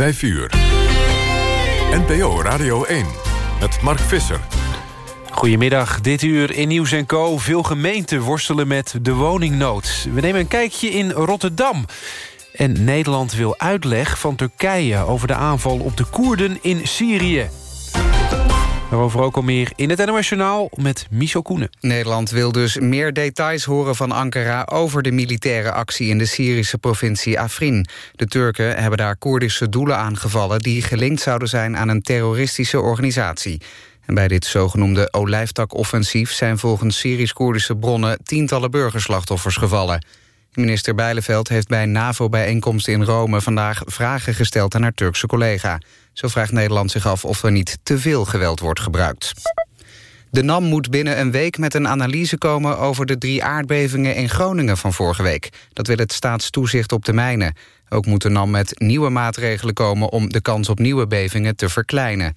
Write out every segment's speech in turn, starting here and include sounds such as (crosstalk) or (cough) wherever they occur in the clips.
5 uur. NPO Radio 1 met Mark Visser. Goedemiddag, dit uur in Nieuws en Co. Veel gemeenten worstelen met de woningnood. We nemen een kijkje in Rotterdam. En Nederland wil uitleg van Turkije over de aanval op de Koerden in Syrië. Daarover ook al meer in het NOS met Michel Koenen. Nederland wil dus meer details horen van Ankara... over de militaire actie in de Syrische provincie Afrin. De Turken hebben daar Koerdische doelen aangevallen... die gelinkt zouden zijn aan een terroristische organisatie. En bij dit zogenoemde olijftakoffensief... zijn volgens Syrisch-Koerdische bronnen tientallen burgerslachtoffers gevallen. Minister Bijleveld heeft bij een NAVO-bijeenkomst in Rome... vandaag vragen gesteld aan haar Turkse collega... Zo vraagt Nederland zich af of er niet te veel geweld wordt gebruikt. De NAM moet binnen een week met een analyse komen over de drie aardbevingen in Groningen van vorige week. Dat wil het staatstoezicht op de mijnen. Ook moet de NAM met nieuwe maatregelen komen om de kans op nieuwe bevingen te verkleinen.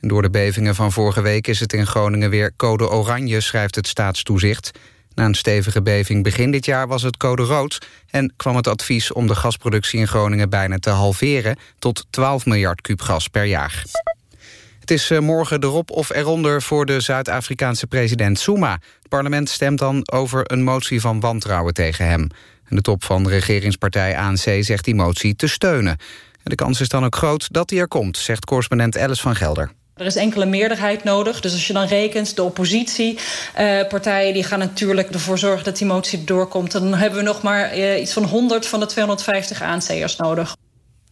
door de bevingen van vorige week is het in Groningen weer code oranje, schrijft het staatstoezicht. Na een stevige beving begin dit jaar was het code rood... en kwam het advies om de gasproductie in Groningen bijna te halveren... tot 12 miljard kuub gas per jaar. Het is eh, morgen erop of eronder voor de Zuid-Afrikaanse president Zuma. Het parlement stemt dan over een motie van wantrouwen tegen hem. En de top van de regeringspartij ANC zegt die motie te steunen. de kans is dan ook groot dat hij er komt, zegt correspondent Alice van Gelder. Er is enkele meerderheid nodig. Dus als je dan rekent, de oppositiepartijen... Uh, die gaan natuurlijk ervoor zorgen dat die motie doorkomt. Dan hebben we nog maar uh, iets van 100 van de 250 aanzegers nodig.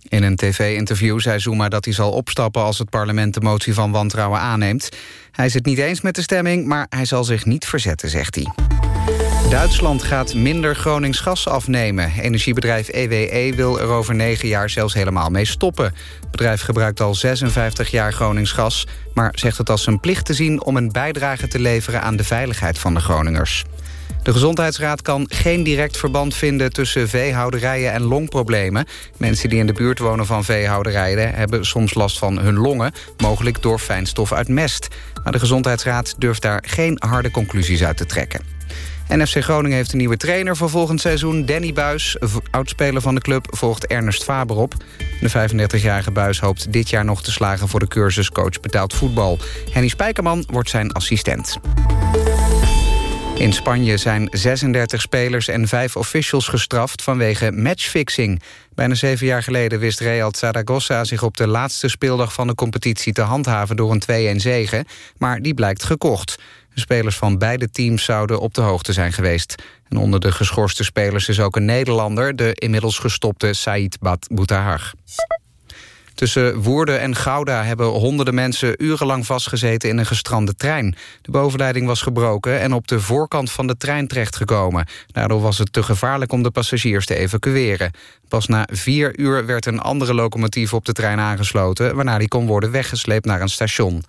In een tv-interview zei Zuma dat hij zal opstappen... als het parlement de motie van wantrouwen aanneemt. Hij is het niet eens met de stemming, maar hij zal zich niet verzetten, zegt hij. Duitsland gaat minder Gronings gas afnemen. Energiebedrijf EWE wil er over negen jaar zelfs helemaal mee stoppen. Het bedrijf gebruikt al 56 jaar Gronings gas... maar zegt het als zijn plicht te zien om een bijdrage te leveren... aan de veiligheid van de Groningers. De Gezondheidsraad kan geen direct verband vinden tussen veehouderijen en longproblemen. Mensen die in de buurt wonen van veehouderijen hebben soms last van hun longen, mogelijk door fijnstof uit mest. Maar de Gezondheidsraad durft daar geen harde conclusies uit te trekken. NFC Groningen heeft een nieuwe trainer voor volgend seizoen. Danny Buis, oudspeler van de club, volgt Ernest Faber op. De 35-jarige Buis hoopt dit jaar nog te slagen... voor de cursus coach betaald voetbal. Henny Spijkerman wordt zijn assistent. In Spanje zijn 36 spelers en 5 officials gestraft vanwege matchfixing. Bijna zeven jaar geleden wist Real Zaragoza zich op de laatste speeldag van de competitie te handhaven door een 2-1 zege, maar die blijkt gekocht. De spelers van beide teams zouden op de hoogte zijn geweest. En onder de geschorste spelers is ook een Nederlander... de inmiddels gestopte Said Boutahar. Tussen Woerden en Gouda hebben honderden mensen urenlang vastgezeten in een gestrande trein. De bovenleiding was gebroken en op de voorkant van de trein terechtgekomen. Daardoor was het te gevaarlijk om de passagiers te evacueren. Pas na vier uur werd een andere locomotief op de trein aangesloten... waarna die kon worden weggesleept naar een station.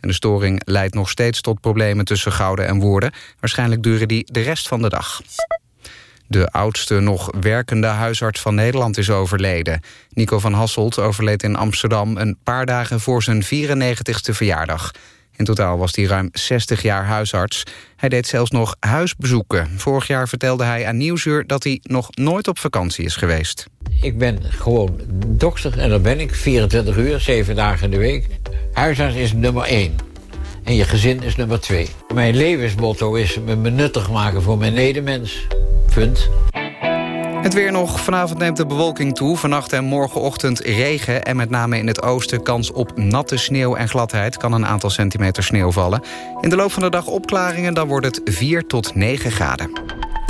En de storing leidt nog steeds tot problemen tussen Gouden en Woerden. Waarschijnlijk duren die de rest van de dag. De oudste nog werkende huisarts van Nederland is overleden. Nico van Hasselt overleed in Amsterdam een paar dagen voor zijn 94ste verjaardag. In totaal was hij ruim 60 jaar huisarts. Hij deed zelfs nog huisbezoeken. Vorig jaar vertelde hij aan Nieuwsuur dat hij nog nooit op vakantie is geweest. Ik ben gewoon dokter en dan ben ik 24 uur, 7 dagen in de week. Huisarts is nummer 1. En je gezin is nummer 2. Mijn levensmotto is me nuttig maken voor mijn medemens. Punt. Het weer nog. Vanavond neemt de bewolking toe. Vannacht en morgenochtend regen. En met name in het oosten kans op natte sneeuw en gladheid. Kan een aantal centimeter sneeuw vallen. In de loop van de dag opklaringen. Dan wordt het 4 tot 9 graden.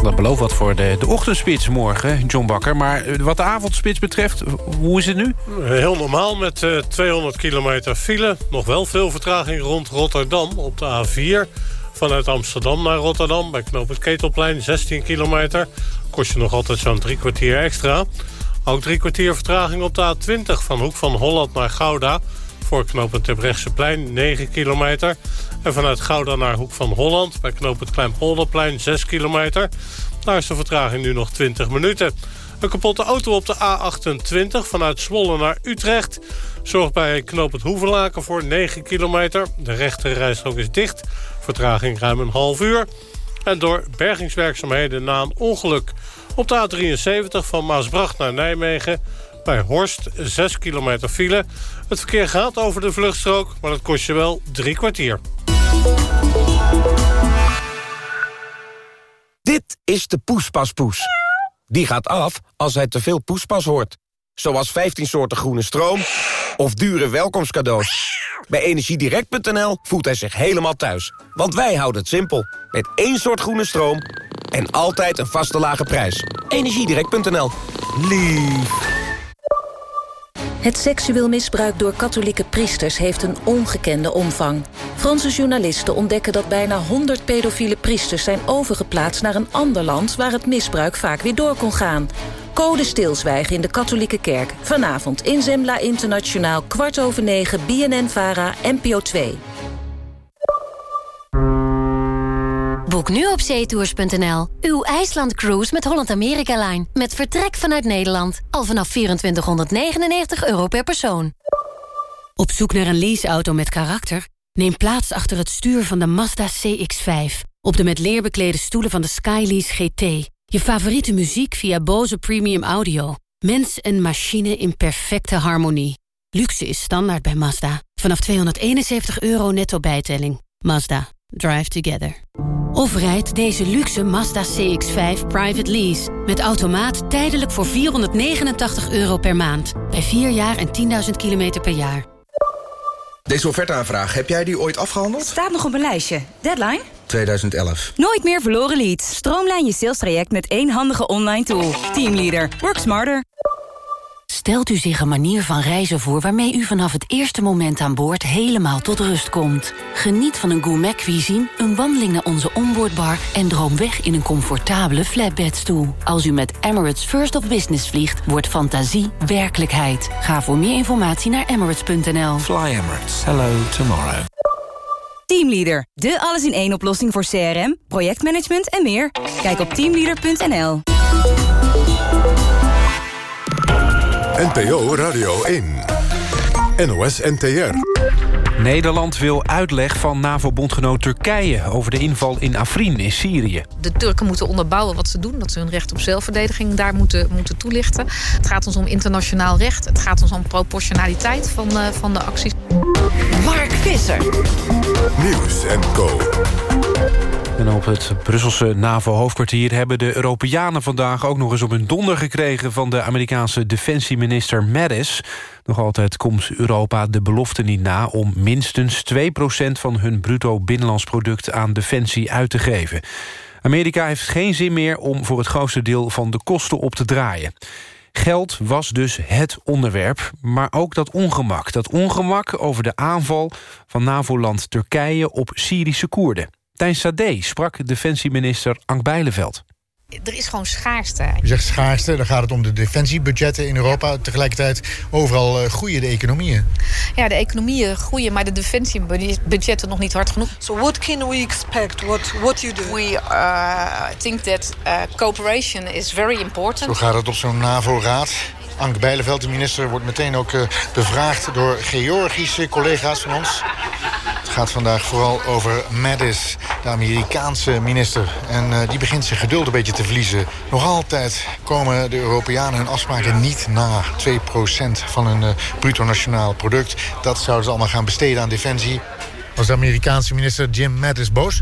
Dat belooft wat voor de, de ochtendspits morgen, John Bakker. Maar eh, wat de avondspits betreft, hoe is het nu? Heel normaal met uh, 200 kilometer file. Nog wel veel vertraging rond Rotterdam op de A4. Vanuit Amsterdam naar Rotterdam bij knoop het Ketelplein, 16 kilometer. Kost je nog altijd zo'n drie kwartier extra. Ook drie kwartier vertraging op de A20 van Hoek van Holland naar Gouda. Voor knooppunt plein 9 kilometer. En vanuit Gouda naar Hoek van Holland bij knooppunt Kleinpolderplein 6 kilometer. Daar is de vertraging nu nog 20 minuten. Een kapotte auto op de A28 vanuit Zwolle naar Utrecht... zorgt bij knooppunt Hoevelaken voor 9 kilometer. De rechte rijstrook is dicht. Vertraging ruim een half uur. En door bergingswerkzaamheden na een ongeluk op de A73 van Maasbracht naar Nijmegen... bij Horst 6 kilometer file. Het verkeer gaat over de vluchtstrook, maar dat kost je wel drie kwartier. Dit is de poespaspoes. Die gaat af als hij te veel poespas hoort. Zoals 15 soorten groene stroom of dure welkomstcadeaus. Bij Energiedirect.nl voelt hij zich helemaal thuis. Want wij houden het simpel. Met één soort groene stroom en altijd een vaste lage prijs. Energiedirect.nl. Lief. Het seksueel misbruik door katholieke priesters heeft een ongekende omvang. Franse journalisten ontdekken dat bijna 100 pedofiele priesters zijn overgeplaatst naar een ander land waar het misbruik vaak weer door kon gaan. Code stilzwijgen in de katholieke kerk. Vanavond in Zembla Internationaal, kwart over negen, BNN-VARA, NPO 2. Boek nu op zeetours.nl. Uw IJsland-cruise met Holland-Amerika-Line. Met vertrek vanuit Nederland. Al vanaf 2499 euro per persoon. Op zoek naar een leaseauto met karakter? Neem plaats achter het stuur van de Mazda CX-5. Op de met leer beklede stoelen van de Skylease GT. Je favoriete muziek via Bose Premium Audio. Mens en machine in perfecte harmonie. Luxe is standaard bij Mazda. Vanaf 271 euro netto bijtelling. Mazda. Drive together. Of rijd deze luxe Mazda CX-5 private lease. Met automaat tijdelijk voor 489 euro per maand. Bij 4 jaar en 10.000 kilometer per jaar. Deze offerteaanvraag, heb jij die ooit afgehandeld? Staat nog op mijn lijstje. Deadline? 2011. Nooit meer verloren leads. Stroomlijn je sales traject met één handige online tool. Teamleader. Work smarter. Stelt u zich een manier van reizen voor... waarmee u vanaf het eerste moment aan boord helemaal tot rust komt. Geniet van een gourmet cuisine, een wandeling naar onze onboardbar... en droom weg in een comfortabele flatbedstoel. Als u met Emirates First of Business vliegt, wordt fantasie werkelijkheid. Ga voor meer informatie naar emirates.nl. Fly Emirates. Hello tomorrow. Teamleader, de alles-in-één oplossing voor CRM, projectmanagement en meer. Kijk op teamleader.nl. NPO Radio 1. NOS NTR. Nederland wil uitleg van NAVO-bondgenoot Turkije... over de inval in Afrin in Syrië. De Turken moeten onderbouwen wat ze doen. Dat ze hun recht op zelfverdediging daar moeten, moeten toelichten. Het gaat ons om internationaal recht. Het gaat ons om proportionaliteit van, uh, van de acties. Mark Visser. Nieuws en Co. En op het Brusselse NAVO-hoofdkwartier hebben de Europeanen vandaag ook nog eens op hun donder gekregen van de Amerikaanse defensieminister Mattis. Nog altijd komt Europa de belofte niet na om minstens 2% van hun bruto binnenlands product aan defensie uit te geven. Amerika heeft geen zin meer om voor het grootste deel van de kosten op te draaien. Geld was dus het onderwerp, maar ook dat ongemak. Dat ongemak over de aanval van NAVO-land Turkije op Syrische Koerden. Tijn Sade sprak defensieminister Ank Bijleveld. Er is gewoon schaarste. U zegt schaarste, dan gaat het om de defensiebudgetten in Europa. Tegelijkertijd overal uh, groeien de economieën. Ja, de economieën groeien, maar de defensiebudgetten nog niet hard genoeg. So what can we expect? What, what you do? We uh, think that uh, cooperation is very important. Zo gaat het op zo'n NAVO-raad. Ank Bijleveld, de minister, wordt meteen ook uh, bevraagd door Georgische collega's van ons. Het gaat vandaag vooral over Mattis, de Amerikaanse minister. En uh, die begint zijn geduld een beetje te verliezen. Nog altijd komen de Europeanen hun afspraken niet na 2% van hun uh, bruto nationaal product. Dat zouden ze allemaal gaan besteden aan defensie. Was de Amerikaanse minister Jim Mattis boos?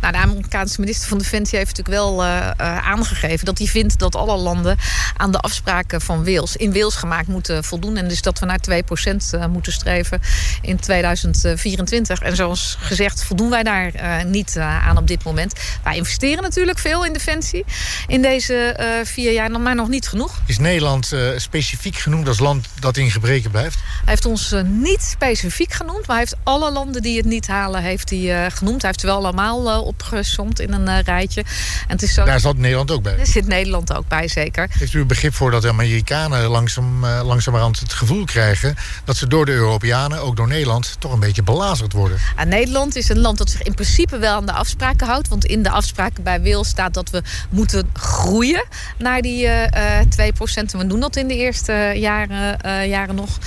Nou, de Amerikaanse minister van Defensie heeft natuurlijk wel uh, uh, aangegeven... dat hij vindt dat alle landen aan de afspraken van Wales... in Wales gemaakt moeten voldoen. En dus dat we naar 2% uh, moeten streven in 2024. En zoals gezegd voldoen wij daar uh, niet aan op dit moment. Wij investeren natuurlijk veel in Defensie in deze vier jaar, maar nog niet genoeg. Is Nederland specifiek genoemd als land dat in gebreken blijft? Hij heeft ons niet specifiek genoemd... maar hij heeft alle landen die het niet halen, heeft hij genoemd. Hij heeft wel allemaal opgezomd in een uh, rijtje. En het is zo... Daar zat Nederland ook bij? Daar zit Nederland ook bij, zeker. Heeft u begrip voor dat de Amerikanen langzaam, langzamerhand het gevoel krijgen... dat ze door de Europeanen, ook door Nederland, toch een beetje belazerd worden? En Nederland is een land dat zich in principe wel aan de afspraken houdt. Want in de afspraken bij Wil staat dat we moeten groeien naar die uh, 2 procent. We doen dat in de eerste jaren, jaren nog.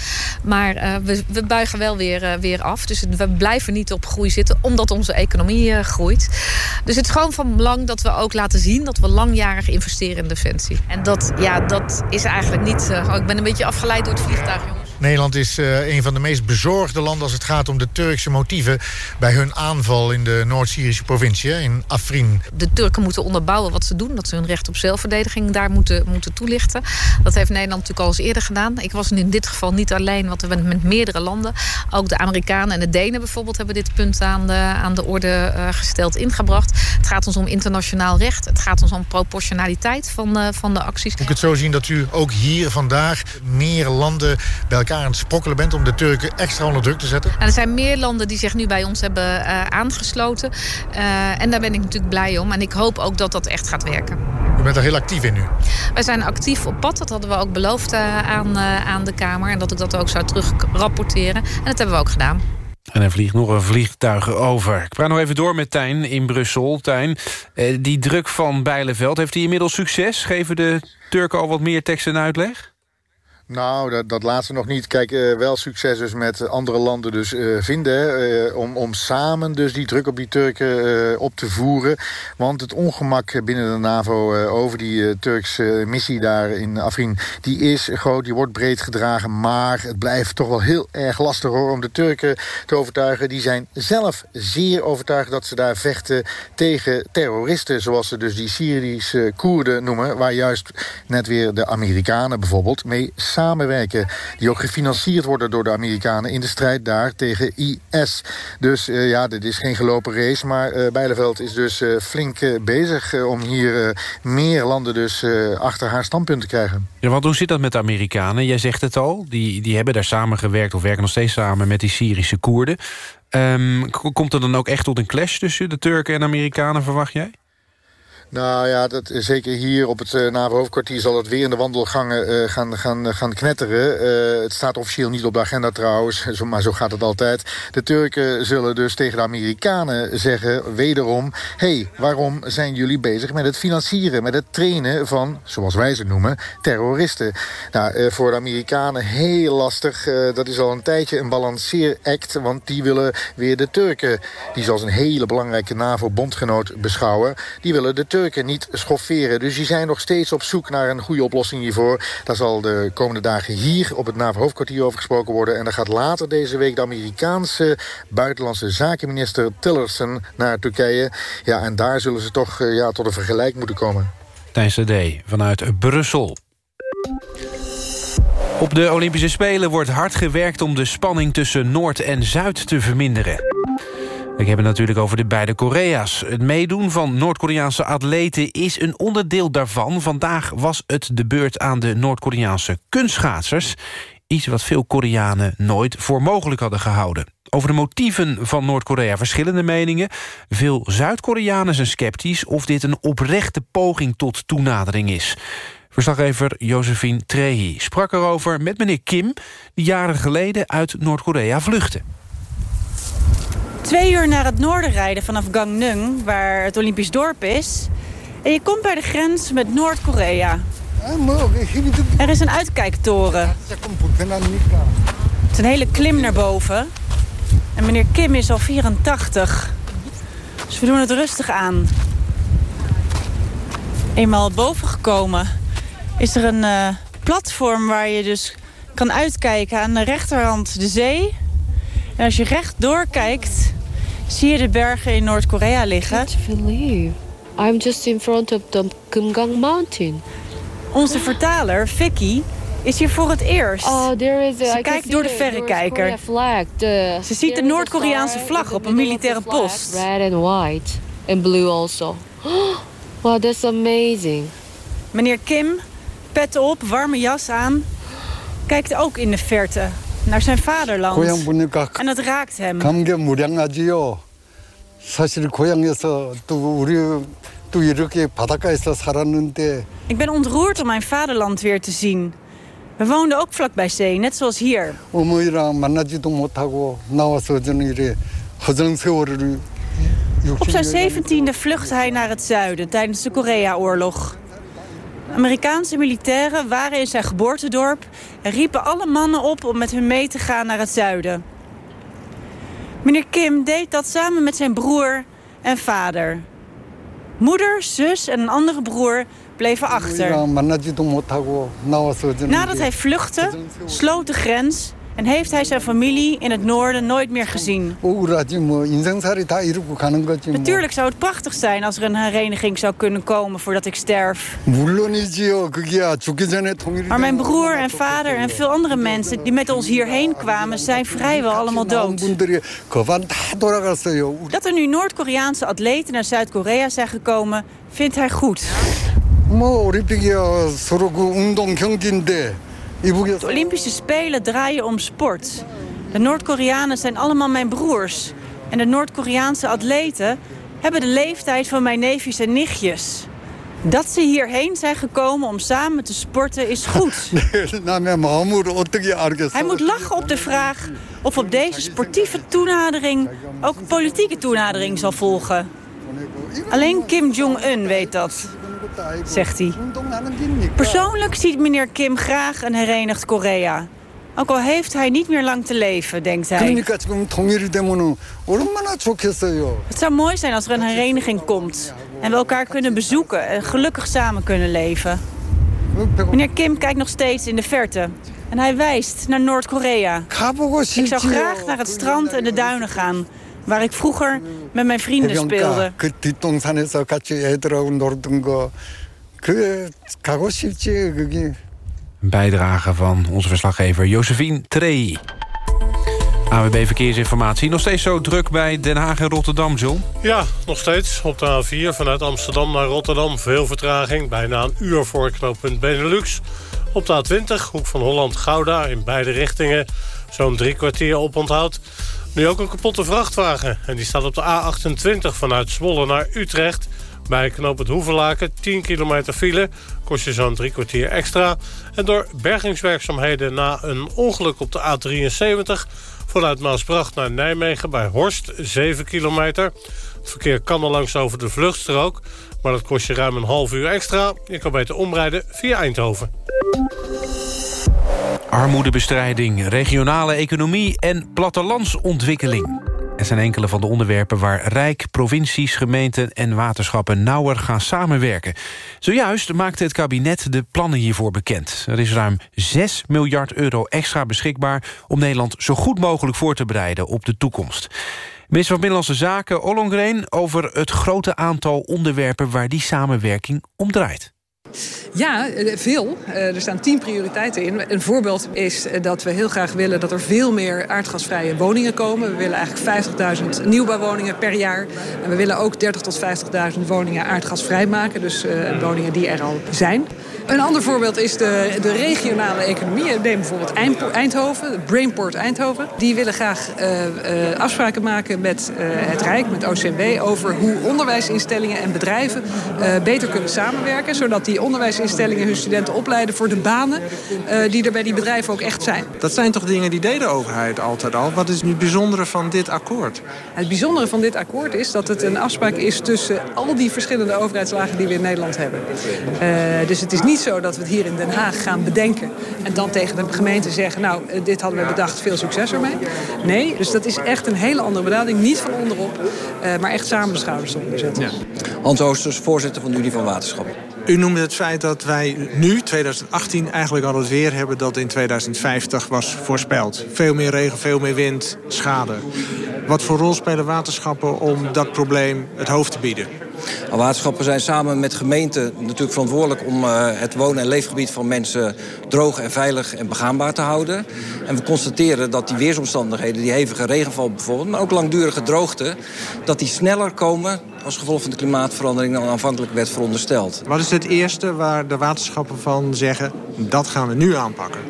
Maar uh, we, we, buigen wel weer, weer af. Dus we blijven niet op groei zitten, omdat onze economie uh, groeit. Dus het is gewoon van belang dat we ook laten zien... dat we langjarig investeren in defensie. En dat, ja, dat is eigenlijk niet... oh, ik ben een beetje afgeleid door het vliegtuig, jongens. Nederland is uh, een van de meest bezorgde landen als het gaat om de Turkse motieven... bij hun aanval in de Noord-Syrische provincie, in Afrin. De Turken moeten onderbouwen wat ze doen. Dat ze hun recht op zelfverdediging daar moeten, moeten toelichten. Dat heeft Nederland natuurlijk al eens eerder gedaan. Ik was in dit geval niet alleen, want we zijn met meerdere landen. Ook de Amerikanen en de Denen bijvoorbeeld hebben dit punt aan de, aan de orde uh, gesteld, ingebracht. Het gaat ons om internationaal recht. Het gaat ons om proportionaliteit van, uh, van de acties. Moet ik het zo zien dat u ook hier vandaag meer landen bij elkaar aan het sprokkelen bent... om de Turken extra onder druk te zetten? Nou, er zijn meer landen die zich nu bij ons hebben uh, aangesloten. Uh, en daar ben ik natuurlijk blij om. En ik hoop ook dat dat echt gaat werken. U bent er heel actief in nu? Wij zijn actief op pad. Dat hadden we ook beloofd uh, aan, aan de Kamer. En dat ik dat ook zou terug rapporteren. En dat hebben we ook gedaan. En er vliegt nog een vliegtuig over. Ik praat nog even door met Tijn in Brussel. Tijn, eh, die druk van Bijleveld, heeft hij inmiddels succes? Geven de Turken al wat meer tekst en uitleg? Nou, dat, dat laatste nog niet. Kijk, uh, wel succes dus met andere landen dus uh, vinden. Om, om samen dus die druk op die Turken op te voeren. Want het ongemak binnen de NAVO over die Turkse missie daar in Afrin... die is groot, die wordt breed gedragen. Maar het blijft toch wel heel erg lastig hoor, om de Turken te overtuigen. Die zijn zelf zeer overtuigd dat ze daar vechten tegen terroristen. Zoals ze dus die Syrische Koerden noemen. Waar juist net weer de Amerikanen bijvoorbeeld mee samenwerken. Die ook gefinancierd worden door de Amerikanen in de strijd daar tegen IS. Dus uh, ja, dit is geen gelopen race. Maar uh, Bijleveld is dus uh, flink bezig om hier meer landen dus achter haar standpunt te krijgen. Ja, want hoe zit dat met de Amerikanen? Jij zegt het al, die, die hebben daar samengewerkt of werken nog steeds samen met die Syrische Koerden. Um, komt er dan ook echt tot een clash tussen de Turken en Amerikanen, verwacht jij? Nou ja, dat, zeker hier op het uh, NAVO-hoofdkwartier zal het weer in de wandelgangen uh, gaan, gaan, gaan knetteren. Het staat officieel niet op de agenda trouwens, maar zo gaat het altijd. De Turken zullen dus tegen de Amerikanen zeggen, wederom... hey, waarom zijn jullie bezig met het financieren, met het trainen van, zoals wij ze noemen, terroristen? Nou, voor de Amerikanen heel lastig. dat is al een tijdje een balanceeract, want die willen weer de Turken... die ze als een hele belangrijke NAVO-bondgenoot beschouwen... die willen de Turken Niet schofferen. Dus die zijn nog steeds op zoek naar een goede oplossing hiervoor. Daar zal de komende dagen hier op het NAVO-hoofdkwartier over gesproken worden. En dan gaat later deze week de Amerikaanse buitenlandse zakenminister Tillerson naar Turkije. Ja, en daar zullen ze toch uh, ja, tot een vergelijk moeten komen. De D vanuit Brussel. Op de Olympische Spelen wordt hard gewerkt om de spanning tussen Noord en Zuid te verminderen. Ik heb het natuurlijk over de beide Korea's. Het meedoen van Noord-Koreaanse atleten is een onderdeel daarvan. Vandaag was het de beurt aan de Noord-Koreaanse kunstschaatsers. Iets wat veel Koreanen nooit voor mogelijk hadden gehouden. Over de motieven van Noord-Korea verschillende meningen. Veel Zuid-Koreanen zijn sceptisch of dit een oprechte poging tot toenadering is. Verslaggever Josephine Trehi sprak erover met meneer Kim... die jaren geleden uit Noord-Korea vluchtte. Twee uur naar het noorden rijden vanaf Gangneung, waar het Olympisch dorp is. En je komt bij de grens met Noord-Korea. Er is een uitkijktoren. Het is een hele klim naar boven. En meneer Kim is al 84. Dus we doen het rustig aan. Eenmaal boven gekomen is er een uh, platform waar je dus kan uitkijken. Aan de rechterhand de zee. En als je recht doorkijkt, zie je de bergen in Noord-Korea liggen. I'm just in front of the Kumgang Mountain. Onze vertaler, Vicky, is hier voor het eerst. Oh, there is a, Ze kijkt door de verrekijker. Ze ziet de Noord-Koreaanse vlag op een militaire post. Red and white. And blue also. (gasps) Wow, that's amazing. Meneer Kim, pet op, warme jas aan. Kijkt ook in de verte naar zijn vaderland. En dat raakt hem. Ik ben ontroerd om mijn vaderland weer te zien. We woonden ook vlakbij zee, net zoals hier. Op zijn zeventiende vlucht hij naar het zuiden tijdens de Koreaoorlog. Amerikaanse militairen waren in zijn geboortedorp... en riepen alle mannen op om met hun mee te gaan naar het zuiden. Meneer Kim deed dat samen met zijn broer en vader. Moeder, zus en een andere broer bleven achter. Nadat hij vluchtte, sloot de grens en heeft hij zijn familie in het noorden nooit meer gezien. Natuurlijk zou het prachtig zijn als er een hereniging zou kunnen komen voordat ik sterf. Maar mijn broer en vader en veel andere mensen die met ons hierheen kwamen zijn vrijwel allemaal dood. Dat er nu Noord-Koreaanse atleten naar Zuid-Korea zijn gekomen, vindt hij goed. De Olympische Spelen draaien om sport. De Noord-Koreanen zijn allemaal mijn broers. En de Noord-Koreaanse atleten hebben de leeftijd van mijn neefjes en nichtjes. Dat ze hierheen zijn gekomen om samen te sporten is goed. (laughs) Hij moet lachen op de vraag of op deze sportieve toenadering ook politieke toenadering zal volgen. Alleen Kim Jong-un weet dat, zegt hij. Persoonlijk ziet meneer Kim graag een herenigd Korea. Ook al heeft hij niet meer lang te leven, denkt hij. Het zou mooi zijn als er een hereniging komt... en we elkaar kunnen bezoeken en gelukkig samen kunnen leven. Meneer Kim kijkt nog steeds in de verte. En hij wijst naar Noord-Korea. Ik zou graag naar het strand en de duinen gaan... waar ik vroeger met mijn vrienden speelde. Een bijdrage van onze verslaggever Josephine Trey. AWB Verkeersinformatie. Nog steeds zo druk bij Den Haag en Rotterdam, John? Ja, nog steeds. Op de A4 vanuit Amsterdam naar Rotterdam. Veel vertraging. Bijna een uur voor knooppunt Benelux. Op de A20, hoek van Holland-Gouda, in beide richtingen. Zo'n drie kwartier op onthoud. Nu ook een kapotte vrachtwagen. En die staat op de A28 vanuit Zwolle naar Utrecht. Bij knooppunt Hoevelaken, 10 kilometer file. Kost je zo'n drie kwartier extra. En door bergingswerkzaamheden na een ongeluk op de A73... vanuit Maasbracht naar Nijmegen bij Horst, 7 kilometer. Het verkeer kan al langs over de vluchtstrook... maar dat kost je ruim een half uur extra. Je kan beter omrijden via Eindhoven. Armoedebestrijding, regionale economie en plattelandsontwikkeling. Er zijn enkele van de onderwerpen waar Rijk, provincies, gemeenten en waterschappen nauwer gaan samenwerken. Zojuist maakte het kabinet de plannen hiervoor bekend. Er is ruim 6 miljard euro extra beschikbaar om Nederland zo goed mogelijk voor te bereiden op de toekomst. Minister van Binnenlandse Zaken Ollongren over het grote aantal onderwerpen waar die samenwerking om draait. Ja, eh, veel. Eh, er staan tien prioriteiten in. Een voorbeeld is eh, dat we heel graag willen dat er veel meer aardgasvrije woningen komen. We willen eigenlijk 50.000 nieuwbouwwoningen per jaar. En we willen ook 30.000 tot 50.000 woningen aardgasvrij maken. Dus woningen die er al zijn. Een ander voorbeeld is de, de regionale economie. Neem bijvoorbeeld Eindhoven, Brainport Eindhoven. Die willen graag uh, uh, afspraken maken met uh, het Rijk, met OCMW... over hoe onderwijsinstellingen en bedrijven beter kunnen samenwerken... zodat die onderwijsinstellingen hun studenten opleiden voor de banen... die er bij die bedrijven ook echt zijn. Dat zijn toch dingen die deed de overheid altijd al? Wat is nu het bijzondere van dit akkoord? Het bijzondere van dit akkoord is dat het een afspraak is... tussen al die verschillende overheidslagen die we in Nederland hebben. dus het is niet niet zo dat we het hier in Den Haag gaan bedenken... en dan tegen de gemeente zeggen, nou, eh, dit hadden we bedacht, veel succes ermee. Nee, dus dat is echt een hele andere benadering. Niet van onderop, uh, maar echt samen de schouders eronder zetten. Ja. Hans Oosters, voorzitter van de Unie van Waterschap. U noemde het feit dat wij nu, 2018, eigenlijk al het weer hebben... dat in 2050 was voorspeld. Veel meer regen, veel meer wind, schade. Wat voor rol spelen waterschappen om dat probleem het hoofd te bieden? Waterschappen zijn samen met gemeenten natuurlijk verantwoordelijk... om uh, het wonen- en leefgebied van mensen droog en veilig en begaanbaar te houden. En we constateren dat die weersomstandigheden, die hevige regenval bijvoorbeeld... maar ook langdurige droogte, dat die sneller komen als gevolg van de klimaatverandering dan aanvankelijk werd verondersteld. Wat is het eerste waar de waterschappen van zeggen, dat gaan we nu aanpakken?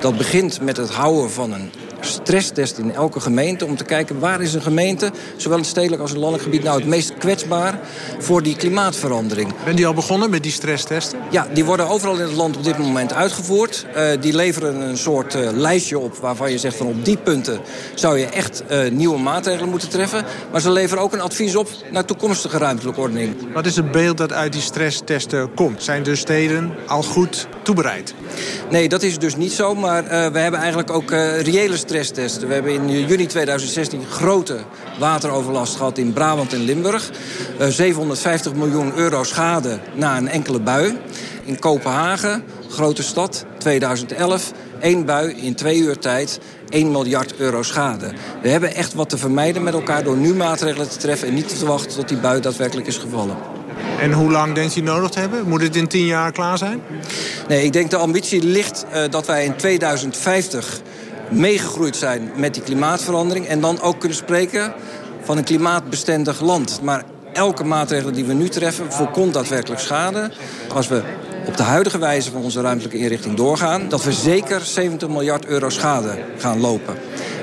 Dat begint met het houden van een stresstest in elke gemeente... om te kijken waar is een gemeente, zowel in stedelijk als in landelijk gebied... nou het meest kwetsbaar voor die klimaatverandering. Ben die al begonnen met die stresstesten? Ja, die worden overal in het land op dit moment uitgevoerd. Uh, die leveren een soort uh, lijstje op waarvan je zegt... van op die punten zou je echt uh, nieuwe maatregelen moeten treffen. Maar ze leveren ook een advies op naar toekomstige ruimtelijke ordening. Wat is het beeld dat uit die stresstesten komt? Zijn de steden al goed toebereid? Nee, dat is dus niet zo. Maar we hebben eigenlijk ook reële stresstesten. We hebben in juni 2016 grote wateroverlast gehad in Brabant en Limburg. Uh, 750 miljoen euro schade na een enkele bui. In Kopenhagen, grote stad, 2011, één bui in twee uur tijd 1 miljard euro schade. We hebben echt wat te vermijden met elkaar door nu maatregelen te treffen... en niet te wachten tot die bui daadwerkelijk is gevallen. En hoe lang denkt u nodig te hebben? Moet het in 10 jaar klaar zijn? Nee, ik denk de ambitie ligt uh, dat wij in 2050 meegegroeid zijn met die klimaatverandering... en dan ook kunnen spreken van een klimaatbestendig land. Maar elke maatregel die we nu treffen voorkomt daadwerkelijk schade. Als we op de huidige wijze van onze ruimtelijke inrichting doorgaan... dat we zeker 70 miljard euro schade gaan lopen.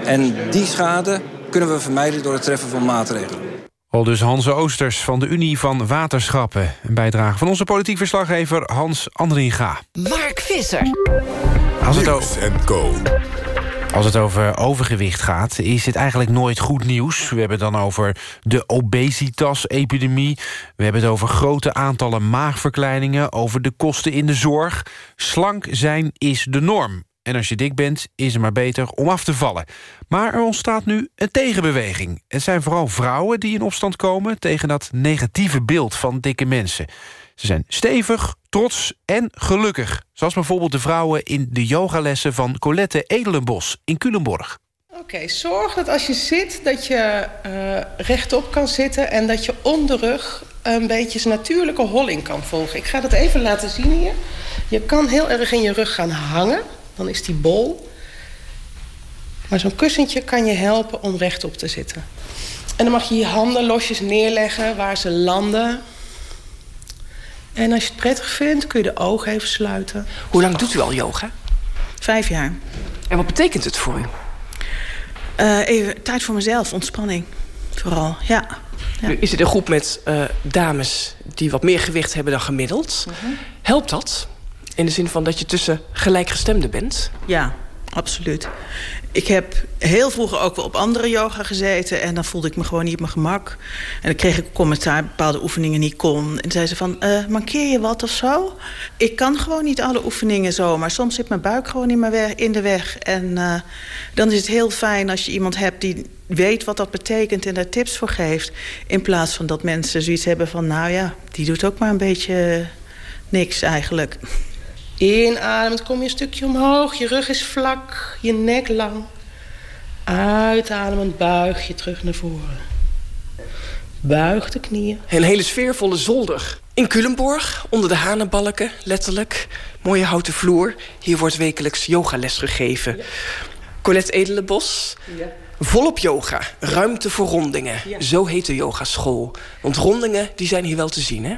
En die schade kunnen we vermijden door het treffen van maatregelen. Al dus Hans Oosters van de Unie van Waterschappen. Een bijdrage van onze politiek verslaggever Hans Andringa. Mark Visser. Als het. Als het over overgewicht gaat, is het eigenlijk nooit goed nieuws. We hebben het dan over de obesitas-epidemie. We hebben het over grote aantallen maagverkleiningen... over de kosten in de zorg. Slank zijn is de norm. En als je dik bent, is het maar beter om af te vallen. Maar er ontstaat nu een tegenbeweging. Het zijn vooral vrouwen die in opstand komen... tegen dat negatieve beeld van dikke mensen. Ze zijn stevig, trots en gelukkig. Zoals bijvoorbeeld de vrouwen in de yogalessen van Colette Edelenbos in Culemborg. Oké, zorg dat als je zit, dat je uh, rechtop kan zitten... en dat je onder rug een beetje zijn natuurlijke holling kan volgen. Ik ga dat even laten zien hier. Je kan heel erg in je rug gaan hangen. Dan is die bol. Maar zo'n kussentje kan je helpen om rechtop te zitten. En dan mag je je handen losjes neerleggen waar ze landen. En als je het prettig vindt, kun je de ogen even sluiten. Hoe lang doet u al yoga? Vijf jaar. En wat betekent het voor u? Uh, even tijd voor mezelf, ontspanning. Vooral, ja. ja. Nu is het een groep met uh, dames die wat meer gewicht hebben dan gemiddeld. Uh -huh. Helpt dat? In de zin van dat je tussen gelijkgestemden bent? Ja, absoluut. Ik heb heel vroeger ook wel op andere yoga gezeten... en dan voelde ik me gewoon niet op mijn gemak. En dan kreeg ik commentaar bepaalde oefeningen niet kon. En zei ze van, uh, mankeer je wat of zo? Ik kan gewoon niet alle oefeningen zo... maar soms zit mijn buik gewoon in, mijn weg, in de weg. En uh, dan is het heel fijn als je iemand hebt die weet wat dat betekent... en daar tips voor geeft. In plaats van dat mensen zoiets hebben van... nou ja, die doet ook maar een beetje niks eigenlijk. Inademend kom je een stukje omhoog. Je rug is vlak, je nek lang. Uitademend buig je terug naar voren. Buig de knieën. Een hele sfeervolle zolder. In Culemborg, onder de hanenbalken, letterlijk. Mooie houten vloer. Hier wordt wekelijks yogales gegeven. Ja. Colette Edelenbos. Ja. Volop yoga. Ruimte voor rondingen. Ja. Zo heet de yogaschool. Want rondingen die zijn hier wel te zien, hè?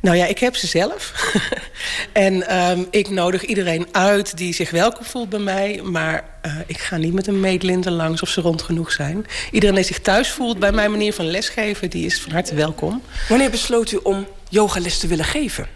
Nou ja, ik heb ze zelf. (laughs) en um, ik nodig iedereen uit die zich welkom voelt bij mij. Maar uh, ik ga niet met een meetlinten langs of ze rond genoeg zijn. Iedereen die zich thuis voelt bij mijn manier van lesgeven... die is van harte welkom. Wanneer besloot u om yogales te willen geven?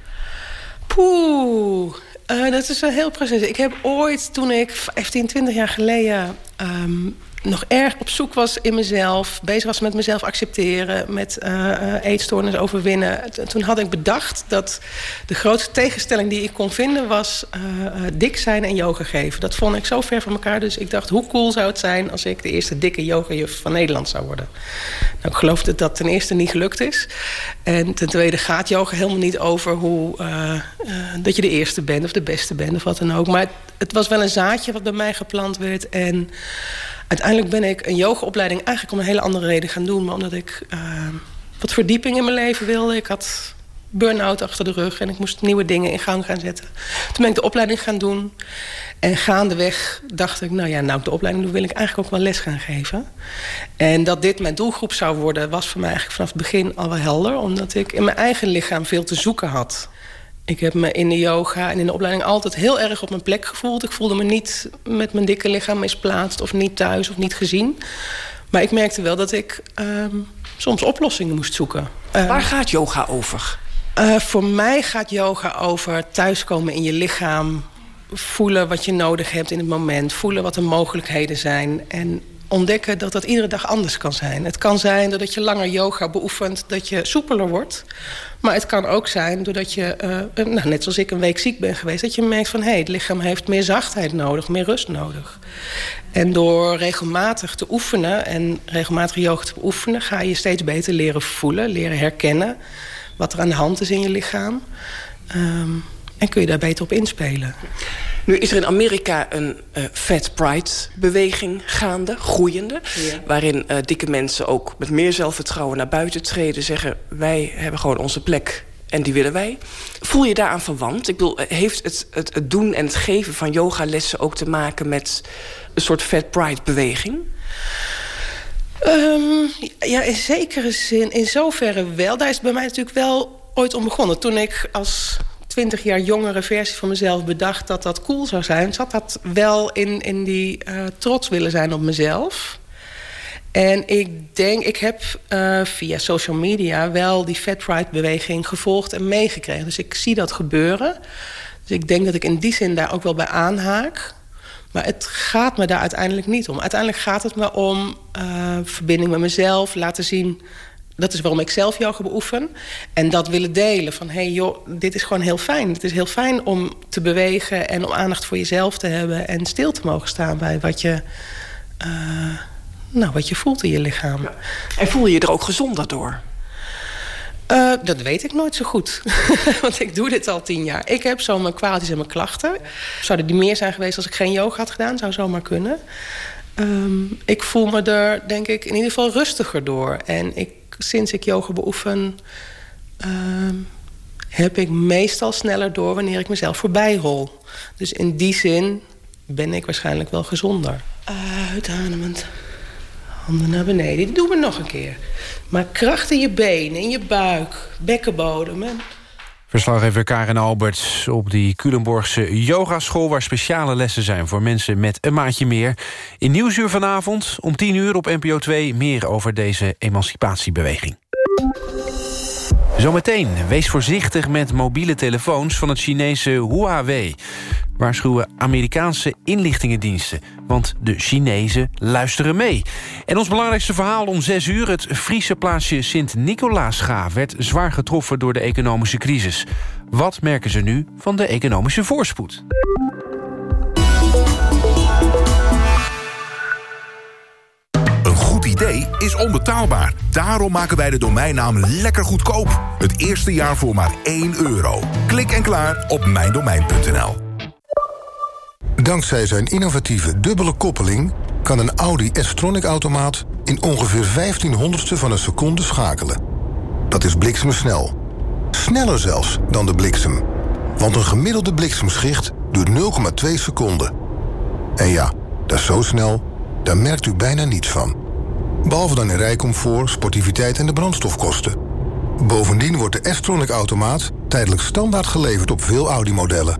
Poeh, uh, dat is een heel proces. Ik heb ooit, toen ik 15, 20 jaar geleden... Um, nog erg op zoek was in mezelf. Bezig was met mezelf accepteren. Met uh, eetstoornis overwinnen. Toen had ik bedacht dat de grootste tegenstelling die ik kon vinden... was uh, dik zijn en yoga geven. Dat vond ik zo ver van elkaar. Dus ik dacht, hoe cool zou het zijn... als ik de eerste dikke yogajuf van Nederland zou worden. Nou, ik geloof dat dat ten eerste niet gelukt is. En ten tweede gaat yoga helemaal niet over... hoe dat je de eerste bent of de beste bent of wat dan ook. Maar het, het was wel een zaadje wat bij mij geplant werd... en uiteindelijk ben ik een yogaopleiding eigenlijk om een hele andere reden gaan doen. Maar omdat ik uh, wat verdieping in mijn leven wilde. Ik had burn-out achter de rug en ik moest nieuwe dingen in gang gaan zetten. Toen ben ik de opleiding gaan doen. En gaandeweg dacht ik, nou ja, nou ik de opleiding doe... wil ik eigenlijk ook wel les gaan geven. En dat dit mijn doelgroep zou worden... was voor mij eigenlijk vanaf het begin al wel helder. Omdat ik in mijn eigen lichaam veel te zoeken had. Ik heb me in de yoga en in de opleiding altijd heel erg op mijn plek gevoeld. Ik voelde me niet met mijn dikke lichaam misplaatst of niet thuis of niet gezien. Maar ik merkte wel dat ik ehm, soms oplossingen moest zoeken. Waar gaat yoga over? Uh, voor mij gaat yoga over thuiskomen in je lichaam. Voelen wat je nodig hebt in het moment. Voelen wat de mogelijkheden zijn. En ontdekken dat dat iedere dag anders kan zijn. Het kan zijn doordat je langer yoga beoefent, dat je soepeler wordt. Maar het kan ook zijn doordat je, uh, nou, net zoals ik, een week ziek ben geweest... dat je merkt van, hé, hey, het lichaam heeft meer zachtheid nodig, meer rust nodig. En door regelmatig te oefenen en regelmatig yoga te beoefenen... ga je steeds beter leren voelen, leren herkennen... wat er aan de hand is in je lichaam. Um, en kun je daar beter op inspelen. Nu is er in Amerika een uh, Fat Pride-beweging gaande, groeiende... waarin uh, dikke mensen ook met meer zelfvertrouwen naar buiten treden... zeggen, wij hebben gewoon onze plek en die willen wij. Voel je daaraan verwant? Ik bedoel, heeft het, het, het doen en het geven van yogalessen ook te maken... met een soort Fat Pride-beweging? Um, ja, in zekere zin, in zoverre wel. Daar is het bij mij natuurlijk wel ooit om begonnen. Toen ik als twintig jaar jongere versie van mezelf bedacht dat dat cool zou zijn... zat dat wel in, in die uh, trots willen zijn op mezelf. En ik denk, ik heb uh, via social media wel die Fat Pride-beweging gevolgd en meegekregen. Dus ik zie dat gebeuren. Dus ik denk dat ik in die zin daar ook wel bij aanhaak. Maar het gaat me daar uiteindelijk niet om. Uiteindelijk gaat het me om uh, verbinding met mezelf, laten zien dat is waarom ik zelf yoga beoefen. En dat willen delen. Van, hey joh, dit is gewoon heel fijn. Het is heel fijn om te bewegen en om aandacht voor jezelf te hebben... en stil te mogen staan bij wat je, uh, nou, wat je voelt in je lichaam. Ja. En voel je je er ook gezonder door? Uh, dat weet ik nooit zo goed. (laughs) Want ik doe dit al tien jaar. Ik heb zo mijn kwaaltjes en mijn klachten. Zouden die meer zijn geweest als ik geen yoga had gedaan? Zou zomaar kunnen. Um, ik voel me er, denk ik, in ieder geval rustiger door. En ik sinds ik yoga beoefen... Uh, heb ik meestal sneller door wanneer ik mezelf voorbij rol. Dus in die zin ben ik waarschijnlijk wel gezonder. Uitademend. Handen naar beneden. Doen we nog een keer. Maar kracht in je benen, in je buik, bekkenbodem. En... Verslaggever Karen Alberts op die Culemborgse yogaschool... waar speciale lessen zijn voor mensen met een maatje meer. In Nieuwsuur vanavond om 10 uur op NPO 2... meer over deze emancipatiebeweging. Zometeen, wees voorzichtig met mobiele telefoons van het Chinese Huawei. Waarschuwen Amerikaanse inlichtingendiensten. Want de Chinezen luisteren mee. En ons belangrijkste verhaal om 6 uur... het Friese plaatsje Sint-Nicolaasga werd zwaar getroffen door de economische crisis. Wat merken ze nu van de economische voorspoed? Goed idee is onbetaalbaar. Daarom maken wij de domeinnaam lekker goedkoop. Het eerste jaar voor maar 1 euro. Klik en klaar op mijndomein.nl. Dankzij zijn innovatieve dubbele koppeling... kan een Audi S-Tronic-automaat in ongeveer 1500ste van een seconde schakelen. Dat is bliksemsnel. Sneller zelfs dan de bliksem. Want een gemiddelde bliksemschicht duurt 0,2 seconden. En ja, dat is zo snel, daar merkt u bijna niets van. Behalve dan in rijcomfort, sportiviteit en de brandstofkosten. Bovendien wordt de S-Tronic-automaat tijdelijk standaard geleverd op veel Audi-modellen.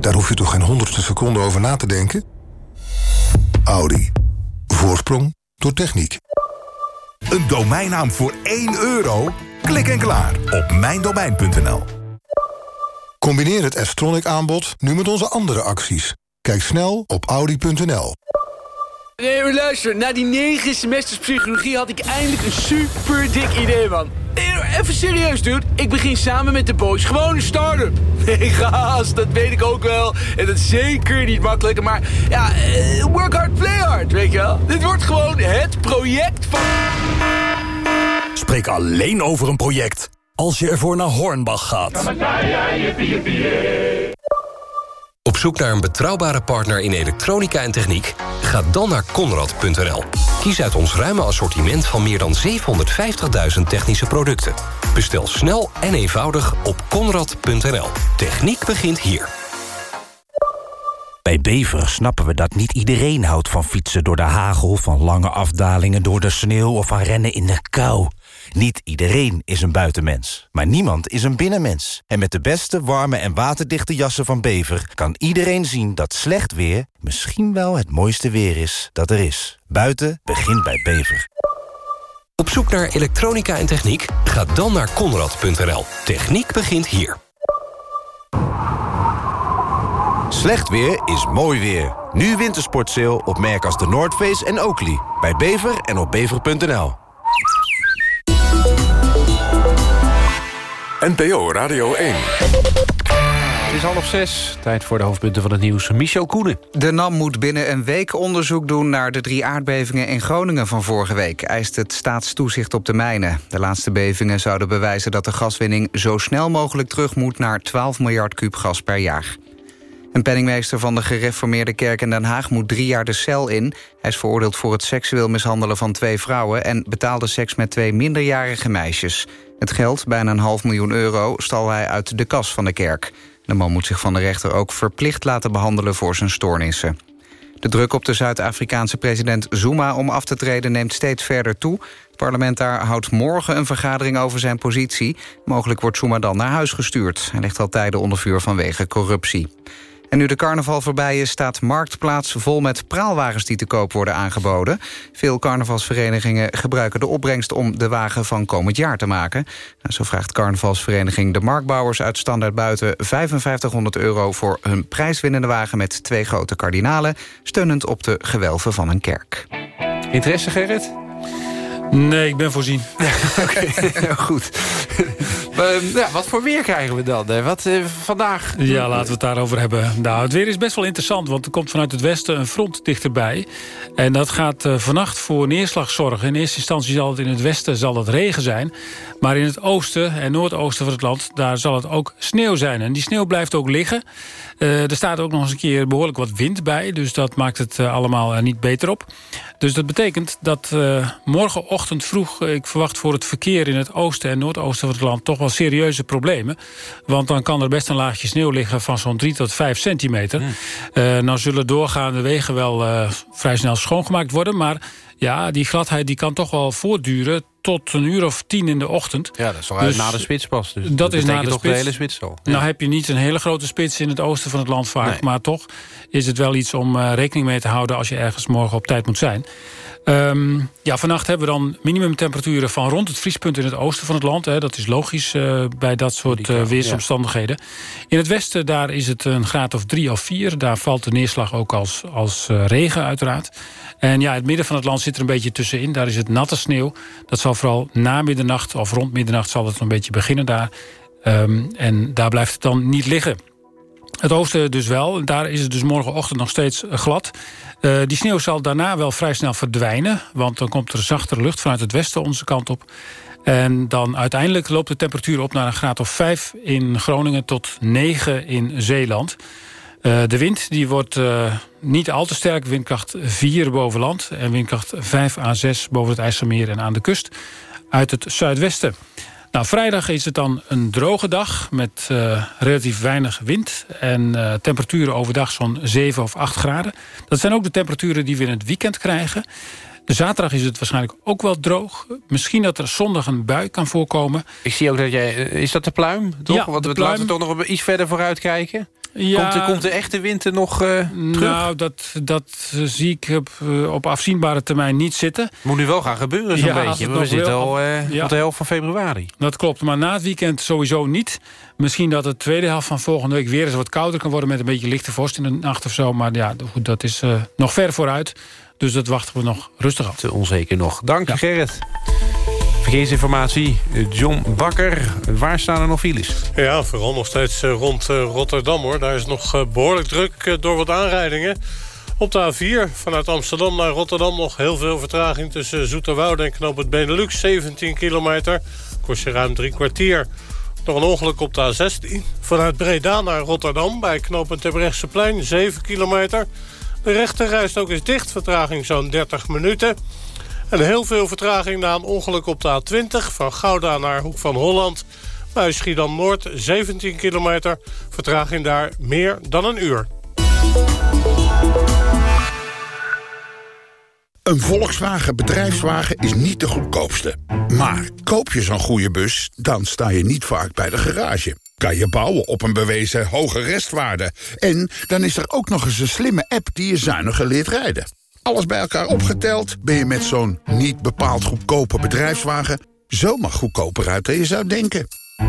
Daar hoef je toch geen honderdste seconde over na te denken? Audi. Voorsprong door techniek. Een domeinnaam voor 1 euro? Klik en klaar op mijndomein.nl. Combineer het S-Tronic-aanbod nu met onze andere acties. Kijk snel op audi.nl. Nee, maar luister. Na die negen semesters psychologie had ik eindelijk een super dik idee, man. Nee, even serieus, dude. Ik begin samen met de boys gewoon een start-up. (laughs) Nee, gast, dat weet ik ook wel. En dat is zeker niet makkelijk. Maar ja, eh, work hard, play hard, weet je wel. Dit wordt gewoon het project van... Spreek alleen over een project als je ervoor naar Hornbach gaat. Op zoek naar een betrouwbare partner in elektronica en techniek? Ga dan naar Conrad.nl. Kies uit ons ruime assortiment van meer dan 750.000 technische producten. Bestel snel en eenvoudig op Conrad.nl. Techniek begint hier. Bij Bever snappen we dat niet iedereen houdt van fietsen door de hagel... van lange afdalingen door de sneeuw of van rennen in de kou... Niet iedereen is een buitenmens, maar niemand is een binnenmens. En met de beste, warme en waterdichte jassen van Bever... kan iedereen zien dat slecht weer misschien wel het mooiste weer is dat er is. Buiten begint bij Bever. Op zoek naar elektronica en techniek? Ga dan naar Conrad.nl. Techniek begint hier. Slecht weer is mooi weer. Nu wintersportsale op merken als de Noordface en Oakley. Bij Bever en op bever.nl. NPO Radio 1. Het is half zes. Tijd voor de hoofdpunten van het nieuws. Michel Koenen. De NAM moet binnen een week onderzoek doen naar de drie aardbevingen in Groningen van vorige week, eist het staatstoezicht op de mijnen. De laatste bevingen zouden bewijzen dat de gaswinning zo snel mogelijk terug moet naar 12 miljard kuub gas per jaar. Een penningmeester van de gereformeerde kerk in Den Haag moet drie jaar de cel in. Hij is veroordeeld voor het seksueel mishandelen van twee vrouwen... en betaalde seks met twee minderjarige meisjes. Het geld, bijna een half miljoen euro, stal hij uit de kas van de kerk. De man moet zich van de rechter ook verplicht laten behandelen voor zijn stoornissen. De druk op de Zuid-Afrikaanse president Zuma om af te treden neemt steeds verder toe. Het houdt morgen een vergadering over zijn positie. Mogelijk wordt Zuma dan naar huis gestuurd. Hij ligt al tijden onder vuur vanwege corruptie. En nu de carnaval voorbij is, staat Marktplaats vol met praalwagens die te koop worden aangeboden. Veel carnavalsverenigingen gebruiken de opbrengst om de wagen van komend jaar te maken. Nou, zo vraagt carnavalsvereniging De Marktbouwers uit Standaard Buiten 5500 euro voor hun prijswinnende wagen met twee grote kardinalen, steunend op de gewelven van een kerk. Interesse, Gerrit? Nee, ik ben voorzien. (laughs) Oké, (laughs) goed. Uh, (laughs) ja, wat voor weer krijgen we dan? Wat uh, vandaag... Ja, laten we het daarover hebben. Nou, het weer is best wel interessant, want er komt vanuit het westen een front dichterbij. En dat gaat uh, vannacht voor neerslag zorgen. In eerste instantie zal het in het westen zal het regen zijn. Maar in het oosten en noordoosten van het land, daar zal het ook sneeuw zijn. En die sneeuw blijft ook liggen. er staat ook nog eens een keer behoorlijk wat wind bij. Dus dat maakt het allemaal niet beter op. Dus dat betekent dat morgenochtend vroeg... ik verwacht voor het verkeer in het oosten en noordoosten van het land... toch wel serieuze problemen. Want dan kan er best een laagje sneeuw liggen van zo'n 3 tot 5 centimeter. Mm. Uh, nou zullen doorgaande wegen wel uh, vrij snel schoongemaakt worden. Maar ja, die gladheid die kan toch wel voortduren tot een uur of tien in de ochtend. Ja, dat is toch dus, na de spits pas. Dus dat, dat is na de toch spits. de hele spits al. Ja. Nou heb je niet een hele grote spits in het oosten van het land vaak. Nee. Maar toch is het wel iets om uh, rekening mee te houden... als je ergens morgen op tijd moet zijn. Um, ja, vannacht hebben we dan minimumtemperaturen van rond het vriespunt in het oosten van het land. Hè. Dat is logisch uh, bij dat soort uh, weersomstandigheden. In het westen daar is het een graad of drie of vier. Daar valt de neerslag ook als, als uh, regen uiteraard. En ja, het midden van het land zit er een beetje tussenin. Daar is het natte sneeuw. Dat zal vooral na middernacht of rond middernacht zal het een beetje beginnen daar. Um, en daar blijft het dan niet liggen. Het oosten dus wel. Daar is het dus morgenochtend nog steeds glad. Uh, die sneeuw zal daarna wel vrij snel verdwijnen. Want dan komt er zachtere lucht vanuit het westen onze kant op. En dan uiteindelijk loopt de temperatuur op naar een graad of 5 in Groningen... tot 9 in Zeeland. Uh, de wind die wordt niet al te sterk. Windkracht 4 boven land. En windkracht 5 à 6 boven het IJsselmeer en aan de kust. Uit het zuidwesten. Nou, vrijdag is het dan een droge dag met uh, relatief weinig wind... en uh, temperaturen overdag zo'n 7 of 8 graden. Dat zijn ook de temperaturen die we in het weekend krijgen. De zaterdag is het waarschijnlijk ook wel droog. Misschien dat er zondag een bui kan voorkomen. Ik zie ook dat jij... Is dat de pluim? Toch? Ja, Want we pluim. laten toch nog iets verder vooruit kijken. Ja, komt, de, komt de echte winter nog uh, terug? Nou, dat, dat zie ik op, uh, op afzienbare termijn niet zitten. Moet nu wel gaan gebeuren zo'n ja, beetje. We zitten al uh, ja. op de helft van februari. Dat klopt, maar na het weekend sowieso niet. Misschien dat de tweede helft van volgende week weer eens wat kouder kan worden... met een beetje lichte vorst in de nacht of zo. Maar ja, goed, dat is nog ver vooruit. Dus dat wachten we nog rustig af. Te onzeker nog. Dank. Gerrit. Verkeersinformatie, John Bakker. Waar staan er nog files? Ja, vooral nog steeds rond Rotterdam. hoor. Daar is nog behoorlijk druk door wat aanrijdingen. Op de A4 vanuit Amsterdam naar Rotterdam nog heel veel vertraging... tussen Zoeterwoude en Knoop het Benelux, 17 kilometer. Kost je ruim drie kwartier. Nog een ongeluk op de A16 vanuit Breda naar Rotterdam... bij Knoop het Terbrechtseplein, 7 kilometer. De rechterrijstok is dicht, vertraging zo'n 30 minuten... En heel veel vertraging na een ongeluk op de A20... van Gouda naar Hoek van Holland. Bij Schiedam-Noord, 17 kilometer. Vertraging daar meer dan een uur. Een Volkswagen bedrijfswagen is niet de goedkoopste. Maar koop je zo'n goede bus, dan sta je niet vaak bij de garage. Kan je bouwen op een bewezen hoge restwaarde. En dan is er ook nog eens een slimme app die je zuiniger leert rijden. Alles bij elkaar opgeteld ben je met zo'n niet bepaald goedkope bedrijfswagen... zomaar goedkoper uit dan je zou denken.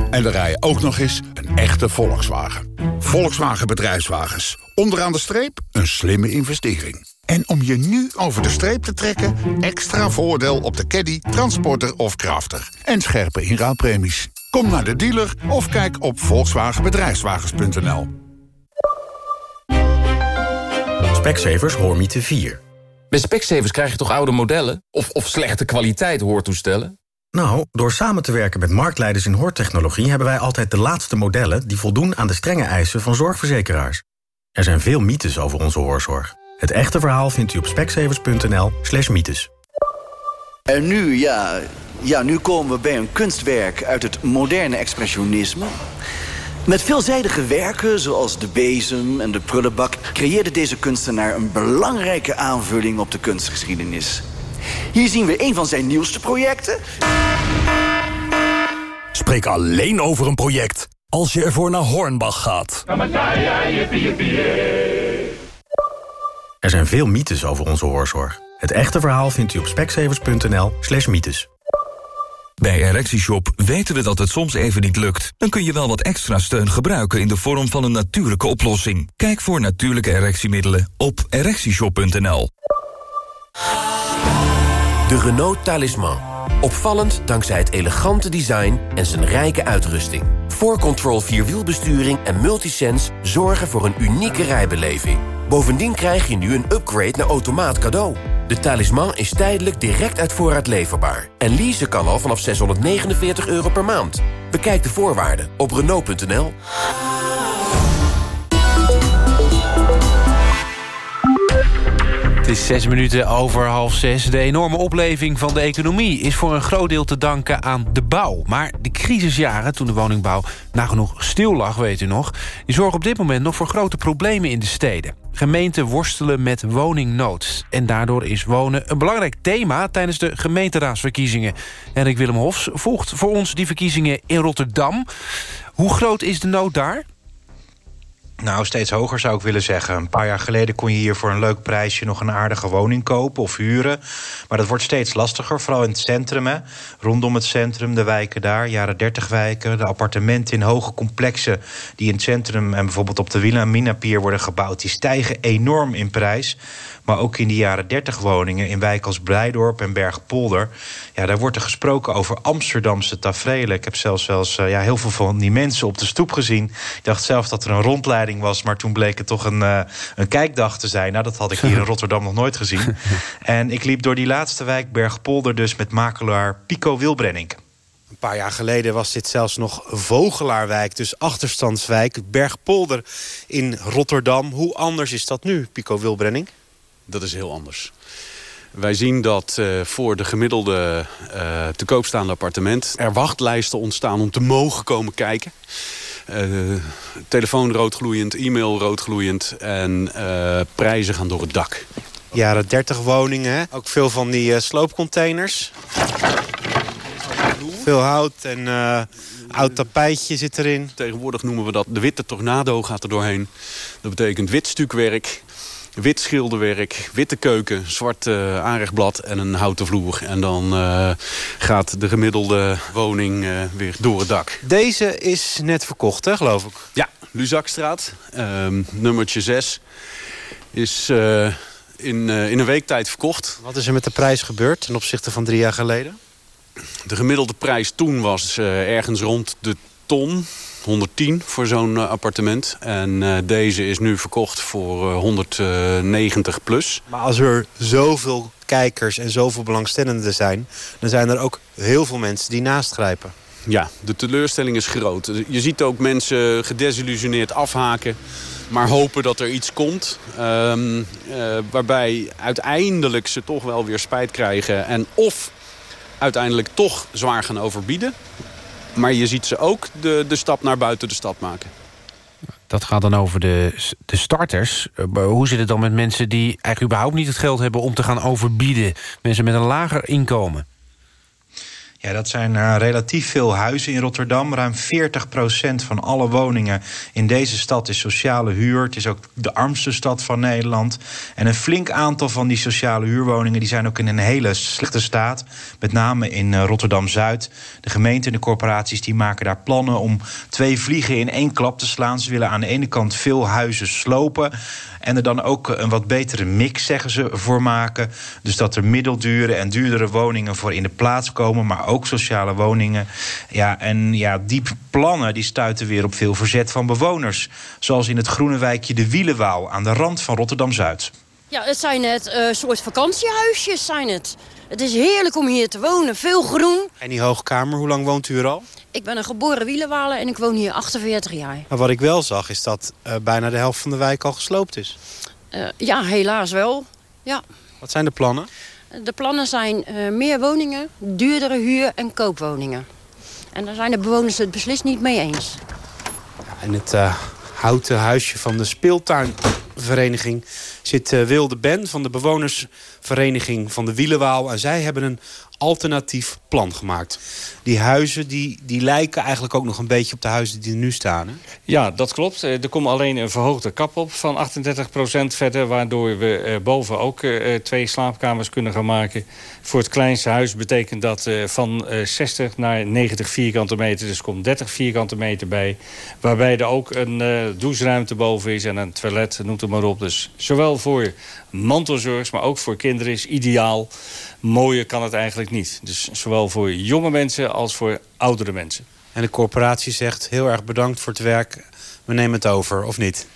En dan rij je ook nog eens een echte Volkswagen. Volkswagen Bedrijfswagens. Onderaan de streep een slimme investering. En om je nu over de streep te trekken... extra voordeel op de caddy, transporter of crafter. En scherpe inruilpremies. Kom naar de dealer of kijk op volkswagenbedrijfswagens.nl. Specsavers Hoormiete 4. Bij Specsavers krijg je toch oude modellen? Of, of slechte kwaliteit hoortoestellen? Nou, door samen te werken met marktleiders in hoortechnologie... hebben wij altijd de laatste modellen die voldoen aan de strenge eisen van zorgverzekeraars. Er zijn veel mythes over onze hoorzorg. Het echte verhaal vindt u op specsavers.nl slash mythes. En nu, ja, ja, nu komen we bij een kunstwerk uit het moderne expressionisme. Met veelzijdige werken, zoals de bezem en de prullenbak... creëerde deze kunstenaar een belangrijke aanvulling op de kunstgeschiedenis. Hier zien we een van zijn nieuwste projecten. Spreek alleen over een project als je ervoor naar Hornbach gaat. Er zijn veel mythes over onze hoorzorg. Het echte verhaal vindt u op speksevers.nl slash mythes. Bij ErectieShop weten we dat het soms even niet lukt. Dan kun je wel wat extra steun gebruiken in de vorm van een natuurlijke oplossing. Kijk voor natuurlijke erectiemiddelen op ErectieShop.nl. De Renault Talisman. Opvallend dankzij het elegante design en zijn rijke uitrusting. 4Control Vierwielbesturing en Multisense zorgen voor een unieke rijbeleving. Bovendien krijg je nu een upgrade naar automaat cadeau. De talisman is tijdelijk direct uit voorraad leverbaar. En leasen kan al vanaf 649 euro per maand. Bekijk de voorwaarden op Renault.nl. Het is zes minuten over half zes. De enorme opleving van de economie is voor een groot deel te danken aan de bouw. Maar de crisisjaren, toen de woningbouw nagenoeg stil lag, weet u nog... die zorgen op dit moment nog voor grote problemen in de steden. Gemeenten worstelen met woningnood. En daardoor is wonen een belangrijk thema tijdens de gemeenteraadsverkiezingen. Erik Willem Hofs volgt voor ons die verkiezingen in Rotterdam. Hoe groot is de nood daar? Nou, steeds hoger zou ik willen zeggen. Een paar jaar geleden kon je hier voor een leuk prijsje... nog een aardige woning kopen of huren. Maar dat wordt steeds lastiger, vooral in het centrum. Hè. Rondom het centrum, de wijken daar, jaren 30 wijken... de appartementen in hoge complexen die in het centrum... en bijvoorbeeld op de Villa Minapier worden gebouwd... die stijgen enorm in prijs. Maar ook in die jaren 30 woningen in wijken als Blijdorp en Bergpolder... ja, daar wordt er gesproken over Amsterdamse tafereelen. Ik heb zelfs wel eens uh, ja, heel veel van die mensen op de stoep gezien. Ik dacht zelf dat er een rondleiding was... maar toen bleek het toch een, uh, een kijkdag te zijn. Nou, dat had ik hier in (laughs) Rotterdam nog nooit gezien. (laughs) En ik liep door die laatste wijk Bergpolder dus met makelaar Pico Wilbrenning. Een paar jaar geleden was dit zelfs nog Vogelaarwijk, dus achterstandswijk, Bergpolder in Rotterdam. Hoe anders is dat nu, Pico Wilbrenning? Dat is heel anders. Wij zien dat uh, voor de gemiddelde uh, te koop staande appartement... er wachtlijsten ontstaan om te mogen komen kijken. Uh, telefoon roodgloeiend, e-mail roodgloeiend en prijzen gaan door het dak. Jaren 30 woningen, ook veel van die sloopcontainers. Veel hout en oud tapijtje zit erin. Tegenwoordig noemen we dat de witte tornado gaat er doorheen. Dat betekent wit stukwerk, wit schilderwerk, witte keuken, zwart uh, aanrechtblad en een houten vloer. En dan uh, gaat de gemiddelde woning uh, weer door het dak. Deze is net verkocht, hè, geloof ik? Ja, Luzakstraat, ehm, nummertje 6, is in, in een week tijd verkocht. Wat is er met de prijs gebeurd ten opzichte van drie jaar geleden? De gemiddelde prijs toen was ergens rond de ton. 110 voor zo'n uh, appartement. En uh, deze is nu verkocht voor uh, 190 plus. Maar als er zoveel kijkers en zoveel belangstellenden zijn... dan zijn er ook heel veel mensen die naastgrijpen. Ja, de teleurstelling is groot. Je ziet ook mensen gedesillusioneerd afhaken maar hopen dat er iets komt. Um, waarbij uiteindelijk ze toch wel weer spijt krijgen. En of uiteindelijk toch zwaar gaan overbieden. Maar je ziet ze ook de, de stap naar buiten de stad maken. Dat gaat dan over de, de starters. Eh, hoe zit het dan met mensen die eigenlijk überhaupt niet het geld hebben... om te gaan overbieden? Mensen met een lager inkomen. Ja, dat zijn uh, relatief veel huizen in Rotterdam. Ruim 40% van alle woningen in deze stad is sociale huur. Het is ook de armste stad van Nederland. En een flink aantal van die sociale huurwoningen... die zijn ook in een hele slechte staat. Met name in uh, Rotterdam-Zuid. De gemeente en de corporaties die maken daar plannen... om twee vliegen in één klap te slaan. Ze willen aan de ene kant veel huizen slopen... En er dan ook een wat betere mix, zeggen ze, voor maken. Dus dat er middeldure en duurdere woningen voor in de plaats komen... maar ook sociale woningen. Ja, en ja, die plannen die stuiten weer op veel verzet van bewoners. Zoals in het groene wijkje De Wielenwaal aan de rand van Rotterdam-Zuid. Ja, het zijn het uh, soort vakantiehuisjes, zijn het. Het is heerlijk om hier te wonen, veel groen. En die hoogkamer, hoe lang woont u er al? Ik ben een geboren wielenwaler en ik woon hier 48 jaar. Maar wat ik wel zag is dat uh, bijna de helft van de wijk al gesloopt is. Uh, ja, helaas wel. Ja. Wat zijn de plannen? De plannen zijn uh, meer woningen, duurdere huur- en koopwoningen. En daar zijn de bewoners het beslist niet mee eens. En het houten huisje van de speeltuinvereniging zit Wilde Ben van de bewonersvereniging van de Wielenwaal. En zij hebben een alternatief plan gemaakt. Die huizen die, die lijken eigenlijk ook nog een beetje op de huizen die er nu staan. Hè? Ja, dat klopt. Er komt alleen een verhoogde kap op van 38% verder... waardoor we boven ook twee slaapkamers kunnen gaan maken. Voor het kleinste huis betekent dat van 60 naar 90 vierkante meter. Dus komt 30 vierkante meter bij. Waarbij er ook een doucheruimte boven is en een toilet, noem het maar op. Dus zowel voor mantelzorgers, maar ook voor kinderen is ideaal. Mooier kan het eigenlijk niet. Dus zowel voor jonge mensen als voor oudere mensen. En de corporatie zegt heel erg bedankt voor het werk. We nemen het over, of niet?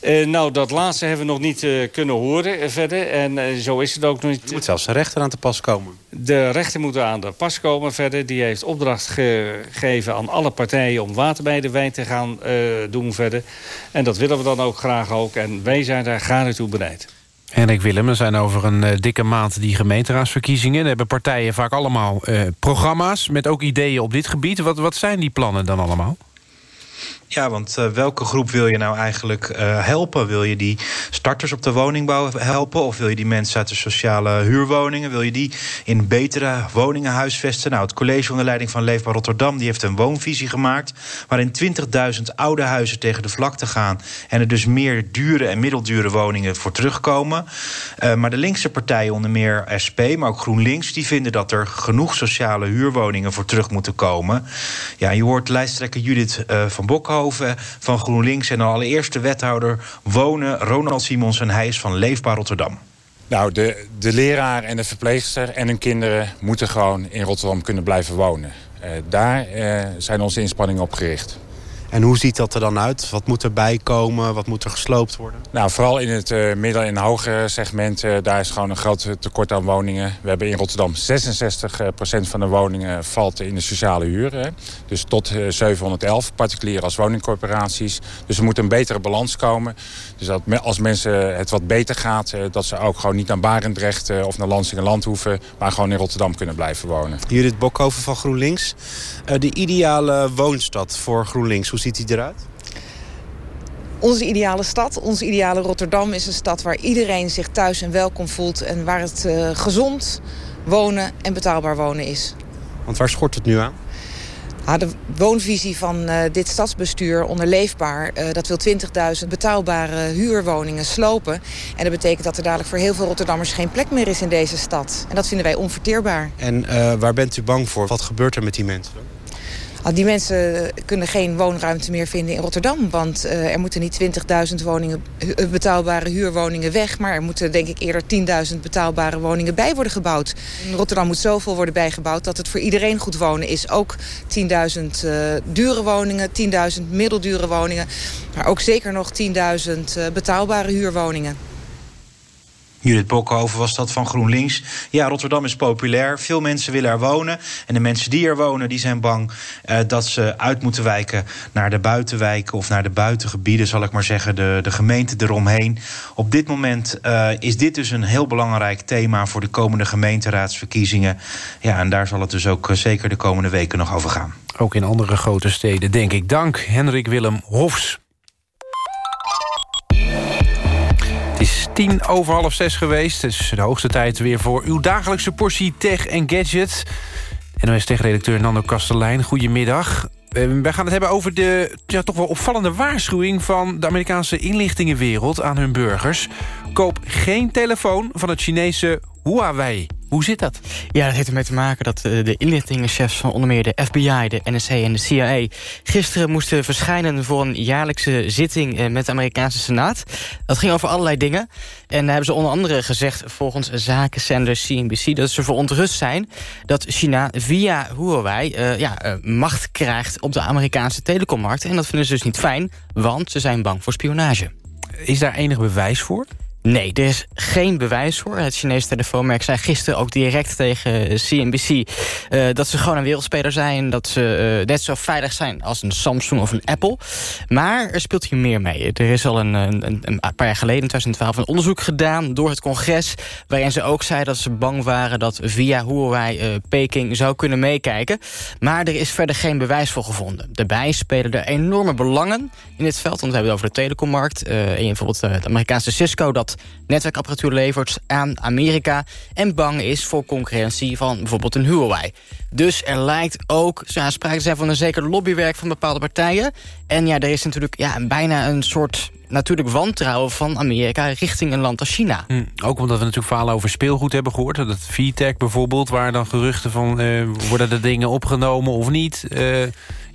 Uh, nou, dat laatste hebben we nog niet uh, kunnen horen uh, verder. En zo is het ook nog niet. Er moet zelfs een rechter aan te pas komen. De rechter moet aan de pas komen verder. Die heeft opdracht gegeven aan alle partijen om water bij de wijn te gaan doen verder. En dat willen we dan ook graag ook. En wij zijn daar graag naartoe bereid. Henrik Willem, er zijn over een uh, dikke maand die gemeenteraadsverkiezingen. Daar hebben partijen vaak allemaal uh, programma's met ook ideeën op dit gebied. Wat, wat zijn die plannen dan allemaal? Ja, want uh, welke groep wil je nou eigenlijk uh, helpen? Wil je die starters op de woningbouw helpen? Of wil je die mensen uit de sociale huurwoningen... wil je die in betere woningen huisvesten? Nou, het college onder leiding van Leefbaar Rotterdam... die heeft een woonvisie gemaakt... waarin 20.000 oude huizen tegen de vlakte gaan... en er dus meer dure en middeldure woningen voor terugkomen. Uh, maar de linkse partijen, onder meer SP, maar ook GroenLinks... die vinden dat er genoeg sociale huurwoningen voor terug moeten komen. Ja, je hoort lijsttrekker Judith van Bokhoven van GroenLinks... en de allereerste wethouder wonen, Ronald Simons... en hij is van Leefbaar Rotterdam. Nou, de, de leraar en de verpleegster en hun kinderen... moeten gewoon in Rotterdam kunnen blijven wonen. Uh, daar uh, zijn onze inspanningen op gericht. En hoe ziet dat er dan uit? Wat moet erbij komen? Wat moet er gesloopt worden? Nou, vooral in het uh, midden- en hoge segment... Uh, daar is gewoon een groot tekort aan woningen. We hebben in Rotterdam 66% van de woningen valt in de sociale huur. Hè. Dus tot uh, 711, particulier als woningcorporaties. Dus er moet een betere balans komen. Dus dat als mensen het wat beter gaat... dat ze ook gewoon niet naar Barendrecht of naar Lansingerland hoeven... maar gewoon in Rotterdam kunnen blijven wonen. Judith Bokhoven van GroenLinks. de ideale woonstad voor GroenLinks, hoe ziet die eruit? Onze ideale stad, onze ideale Rotterdam... is een stad waar iedereen zich thuis en welkom voelt... en waar het uh, gezond wonen en betaalbaar wonen is. Want waar schort het nu aan? Ah, de woonvisie van uh, dit stadsbestuur onderleefbaar... Uh, dat wil 20.000 betaalbare huurwoningen slopen. En dat betekent dat er dadelijk voor heel veel Rotterdammers... geen plek meer is in deze stad. En dat vinden wij onverteerbaar. En waar bent u bang voor? Wat gebeurt er met die mensen? Die mensen kunnen geen woonruimte meer vinden in Rotterdam. Want uh, er moeten niet 20.000 woningen, betaalbare huurwoningen weg... maar er moeten denk ik eerder 10.000 betaalbare woningen bij worden gebouwd. In Rotterdam moet zoveel worden bijgebouwd dat het voor iedereen goed wonen is. Ook 10.000 uh, dure woningen, 10.000 middeldure woningen... maar ook zeker nog 10.000 uh, betaalbare huurwoningen. Judith Bokhoven was dat van GroenLinks. Ja, Rotterdam is populair. Veel mensen willen er wonen. En de mensen die er wonen, die zijn bang uh, dat ze uit moeten wijken naar de buitenwijken of naar de buitengebieden, zal ik maar zeggen, de, de gemeente eromheen. Op dit moment uh, is dit dus een heel belangrijk thema voor de komende gemeenteraadsverkiezingen. Ja, en daar zal het dus ook zeker de komende weken nog over gaan. Ook in andere grote steden, denk ik. Dank, Hendrik Willem Hofs. Tien over half zes geweest. Is de hoogste tijd weer voor uw dagelijkse portie tech en gadget. NOS-techredacteur Nando Kastelein, goedemiddag. Uh, wij gaan het hebben over de ja, toch wel opvallende waarschuwing... van de Amerikaanse inlichtingenwereld aan hun burgers. Koop geen telefoon van het Chinese Huawei. Hoe zit dat? Ja, dat heeft ermee te maken dat eh, de inlichtingenchefs van onder meer de FBI, de NSA en de CIA... gisteren moesten verschijnen voor een jaarlijkse zitting eh, met de Amerikaanse Senaat. Dat ging over allerlei dingen. En daar hebben ze onder andere gezegd volgens zakenzender CNBC... dat ze verontrust zijn dat China via Huawei uh, ja, macht krijgt op de Amerikaanse telecommarkt. En dat vinden ze dus niet fijn, want ze zijn bang voor spionage. Is daar enig bewijs voor? Nee, er is geen bewijs voor. Het Chinese telefoonmerk zei gisteren ook direct tegen CNBC... Uh, dat ze gewoon een wereldspeler zijn. Dat ze uh, net zo veilig zijn als een Samsung of een Apple. Maar er speelt hier meer mee. Er is al een, een, een paar jaar geleden, in 2012, een onderzoek gedaan door het congres... waarin ze ook zei dat ze bang waren dat via Huawei uh, Peking zou kunnen meekijken. Maar er is verder geen bewijs voor gevonden. Daarbij spelen er enorme belangen in dit veld. Want we hebben het over de telecommarkt. en bijvoorbeeld het Amerikaanse Cisco... dat netwerkapparatuur levert aan Amerika... en bang is voor concurrentie van bijvoorbeeld een Huawei. Dus er lijkt ook ja, sprake zijn van een zeker lobbywerk van bepaalde partijen. En ja, er is natuurlijk ja, bijna een soort natuurlijk wantrouwen van Amerika richting een land als China. Hm, ook omdat we natuurlijk verhalen over speelgoed hebben gehoord. Dat VTech bijvoorbeeld, waar dan geruchten van... Uh, worden de dingen opgenomen of niet... Uh,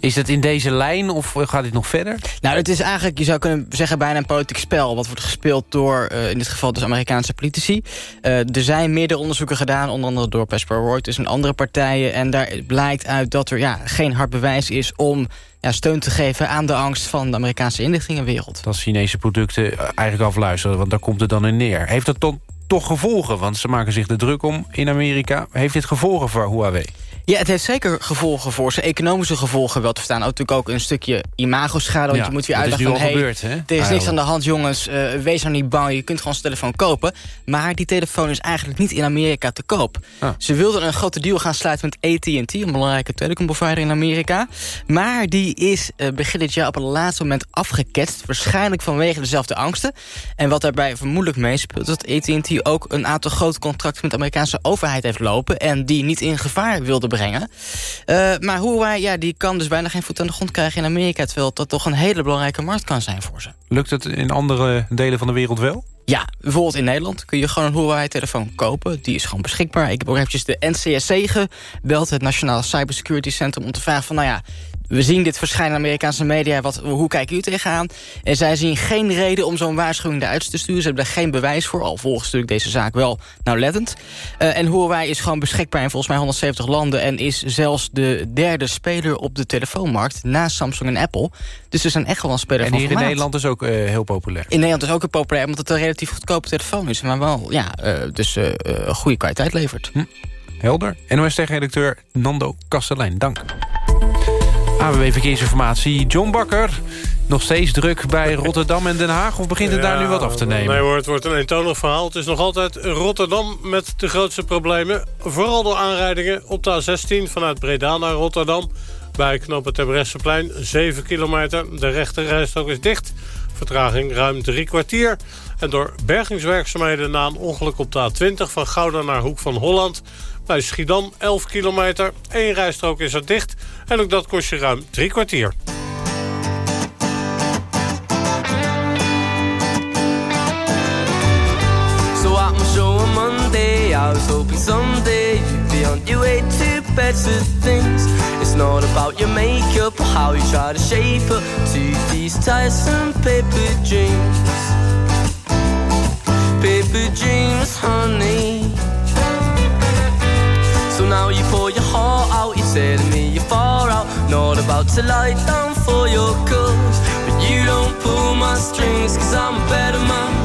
is het in deze lijn of gaat dit nog verder? Nou, het is eigenlijk, je zou kunnen zeggen, bijna een politiek spel. Wat wordt gespeeld door, uh, in dit geval dus Amerikaanse politici. Uh, er zijn meerdere onderzoeken gedaan, onder andere door Passport Reuters en andere partijen. En daar blijkt uit dat er ja, geen hard bewijs is om ja, steun te geven aan de angst van de Amerikaanse inlichtingenwereld. Dat Chinese producten eh, eigenlijk afluisteren, want daar komt het dan in neer. Heeft dat toch, toch gevolgen? Want ze maken zich de druk om in Amerika. Heeft dit gevolgen voor Huawei? Ja, het heeft zeker gevolgen voor ze. Economische gevolgen wel te verstaan. Ook natuurlijk ook een stukje imago-schade. Want je moet weer uitleggen van... Hey, gebeurd, hè? er is niks aan de hand, jongens. Uh, wees nou niet bang. Je kunt gewoon zijn telefoon kopen. Maar die telefoon is eigenlijk niet in Amerika te koop. Ah. Ze wilden een grote deal gaan sluiten met AT&T... een belangrijke telecomprovider in Amerika. Maar die is uh, begin dit jaar op het laatste moment afgeketst. Waarschijnlijk vanwege dezelfde angsten. En wat daarbij vermoedelijk meespeelt... is dat AT&T ook een aantal grote contracten... met de Amerikaanse overheid heeft lopen... en die niet in gevaar wilde brengen. Uh, maar Huawei ja, die kan dus bijna geen voet aan de grond krijgen in Amerika... terwijl dat toch een hele belangrijke markt kan zijn voor ze. Lukt het in andere delen van de wereld wel? Ja, bijvoorbeeld in Nederland kun je gewoon een Huawei-telefoon kopen. Die is gewoon beschikbaar. Ik heb ook eventjes de NCSC gebeld, het Nationaal Cybersecurity Centrum... om te vragen van, nou ja, we zien dit verschijnen in Amerikaanse media. Wat, hoe kijken u tegenaan? En zij zien geen reden om zo'n waarschuwing eruit te sturen. Ze hebben er geen bewijs voor. Al volgens natuurlijk deze zaak wel nauwlettend. Uh, en Huawei is gewoon beschikbaar in volgens mij 170 landen... en is zelfs de derde speler op de telefoonmarkt... na Samsung en Apple. Dus ze zijn echt wel een speler en van hier in Nederland is ook uh, heel populair. In Nederland is ook heel populair, omdat het een relatief goedkope telefoon is. Maar wel, ja, uh, dus goede kwaliteit levert. Hm. Helder. NOS-redacteur Nando Kastelein, dank. AWB Verkeersinformatie, John Bakker. Nog steeds druk bij (laughs) Rotterdam en Den Haag? Of begint het daar nu wat af te nemen? Nee hoor, het wordt een eentonig verhaal. Het is nog altijd Rotterdam met de grootste problemen. Vooral door aanrijdingen op de A16 vanuit Breda naar Rotterdam. Bij knopen Terbrechtseplein, 7 kilometer. De rechterrijstrook is dicht. Vertraging ruim drie kwartier. En door bergingswerkzaamheden na een ongeluk op de A20... van Gouda naar Hoek van Holland bij Schiedam 11 kilometer. Eén rijstrook is er dicht. En ook dat kost je ruim drie kwartier. So I'm sure Monday I was hoping someday you'd be on your way to better things. It's not about your makeup or how you try to shape up to these tiresome paper dreams. Paper dreams, honey. Now you pour your heart out, you're telling me you're far out. Not about to lie down for your cause. But you don't pull my strings, cause I'm a better man.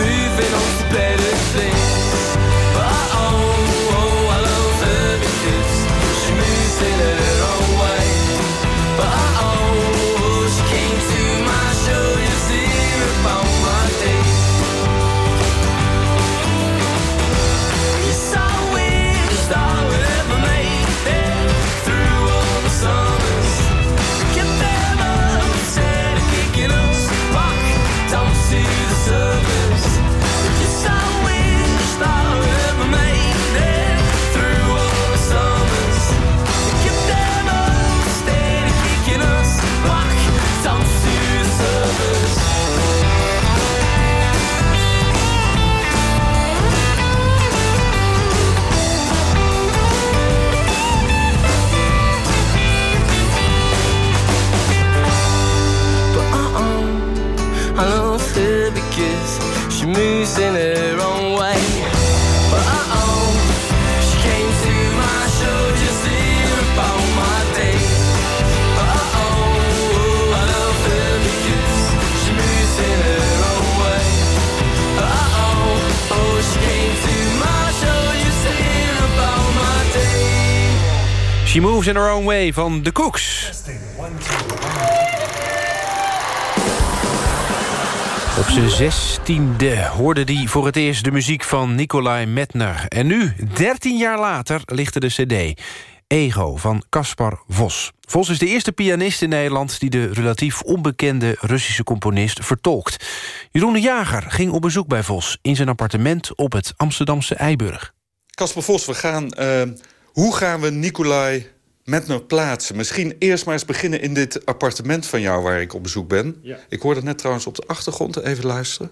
moving on to better things. She Moves in Her Own Way van The Cooks. Op zijn zestiende hoorde hij voor het eerst de muziek van Nicolai Metner. En nu, 13 jaar later, er de cd. Ego van Caspar Vos. Vos is de eerste pianist in Nederland... die de relatief onbekende Russische componist vertolkt. Jeroen de Jager ging op bezoek bij Vos... in zijn appartement op het Amsterdamse Eiburg. Casper Vos, we gaan, eh, hoe gaan we Nicolai Metner plaatsen? Misschien eerst maar eens beginnen in dit appartement van jou... waar ik op bezoek ben. Ja. Ik hoorde net trouwens op de achtergrond, even luisteren.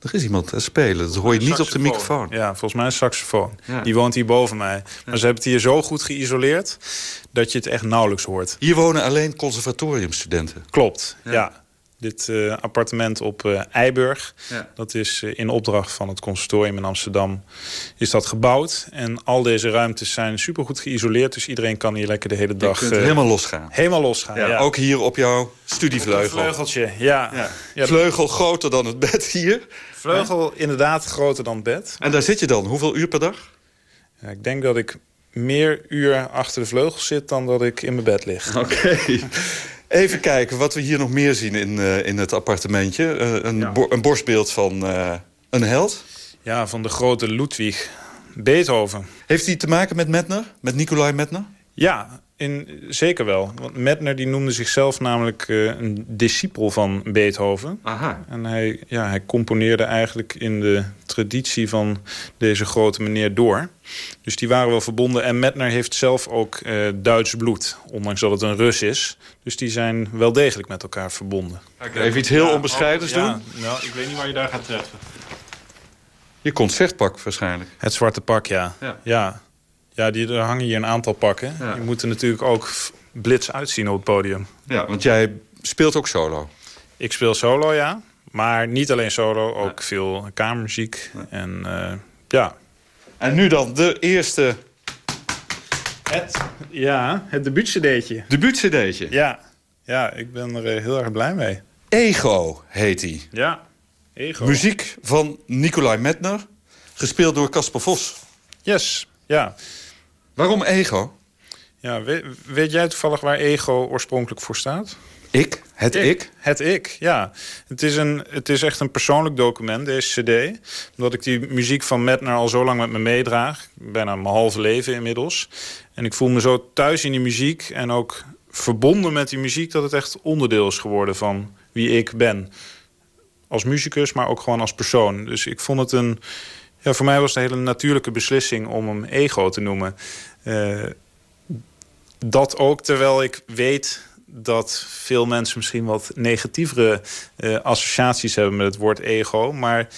Er is iemand aan het spelen, dat hoor je niet op de microfoon. Ja, volgens mij een saxofoon. Ja. Die woont hier boven mij. Maar ze hebben het hier zo goed geïsoleerd... dat je het echt nauwelijks hoort. Hier wonen alleen conservatoriumstudenten. Klopt, Ja. ja. Dit eh, appartement op eh, Eiburg, Ja. dat is eh, in opdracht van het conservatorium in Amsterdam, is dat gebouwd. En al deze ruimtes zijn supergoed geïsoleerd, dus iedereen kan hier lekker de hele dag... kunt helemaal losgaan. Helemaal losgaan, Ja, ja. Ook hier op jouw studievleugel. Een vleugeltje, ja. ja. Vleugel groter dan het bed hier. Vleugel inderdaad groter dan het bed. En daar zit je dan, hoeveel uur per dag? Ik denk dat ik meer uur achter de vleugel zit dan dat ik in mijn bed lig. Oké. (laughs) Even kijken wat we hier nog meer zien in, eh, in het appartementje. Eh, een, bo- een borstbeeld van eh, een held. Ja, van de grote Ludwig Beethoven. Heeft hij te maken met Metner? Met Nicolai Metner? Ja, in, zeker wel. Want Metner die noemde zichzelf namelijk eh, een discipel van Beethoven. Aha. En hij, ja, hij componeerde eigenlijk in de traditie van deze grote meneer door. Dus die waren wel verbonden. En Metner heeft zelf ook eh, Duits bloed, ondanks dat het een Rus is. Dus die zijn wel degelijk met elkaar verbonden. Even iets heel onbescheidens ja, doen. Nou, ik weet niet waar je daar gaat treffen. Je concertpak waarschijnlijk. Het zwarte pak, ja. Ja. Ja, ja die, er hangen hier een aantal pakken. Ja. Je moet er natuurlijk ook blits uitzien op het podium. Ja, want jij speelt ook solo. Ik speel solo, ja. Maar niet alleen solo, ook veel kamermuziek. En eh, ja. En nu dan de eerste... Het, ja, het debuutcd'tje. Debuutcd'tje? Ja. ja, ik ben er eh, heel erg blij mee. Ego heet hij. Ja, ego. Muziek van Nicolai Metner. Gespeeld door Casper Vos. Yes, ja. Waarom ego? Ja, weet, weet jij toevallig waar ego oorspronkelijk voor staat? Ik? Het ik? Het ik, ja. Het is, een, het is echt een persoonlijk document, deze cd. Omdat ik die muziek van Metner al zo lang met me meedraag. Bijna mijn halve leven inmiddels. En ik voel me zo thuis in die muziek. En ook verbonden met die muziek... dat het echt onderdeel is geworden van wie ik ben. Als muzikus, maar ook gewoon als persoon. Dus ik vond het een... Ja, voor mij was het een hele natuurlijke beslissing om hem ego te noemen. Eh, dat ook terwijl ik weet dat veel mensen misschien wat negatievere eh, associaties hebben met het woord ego. Maar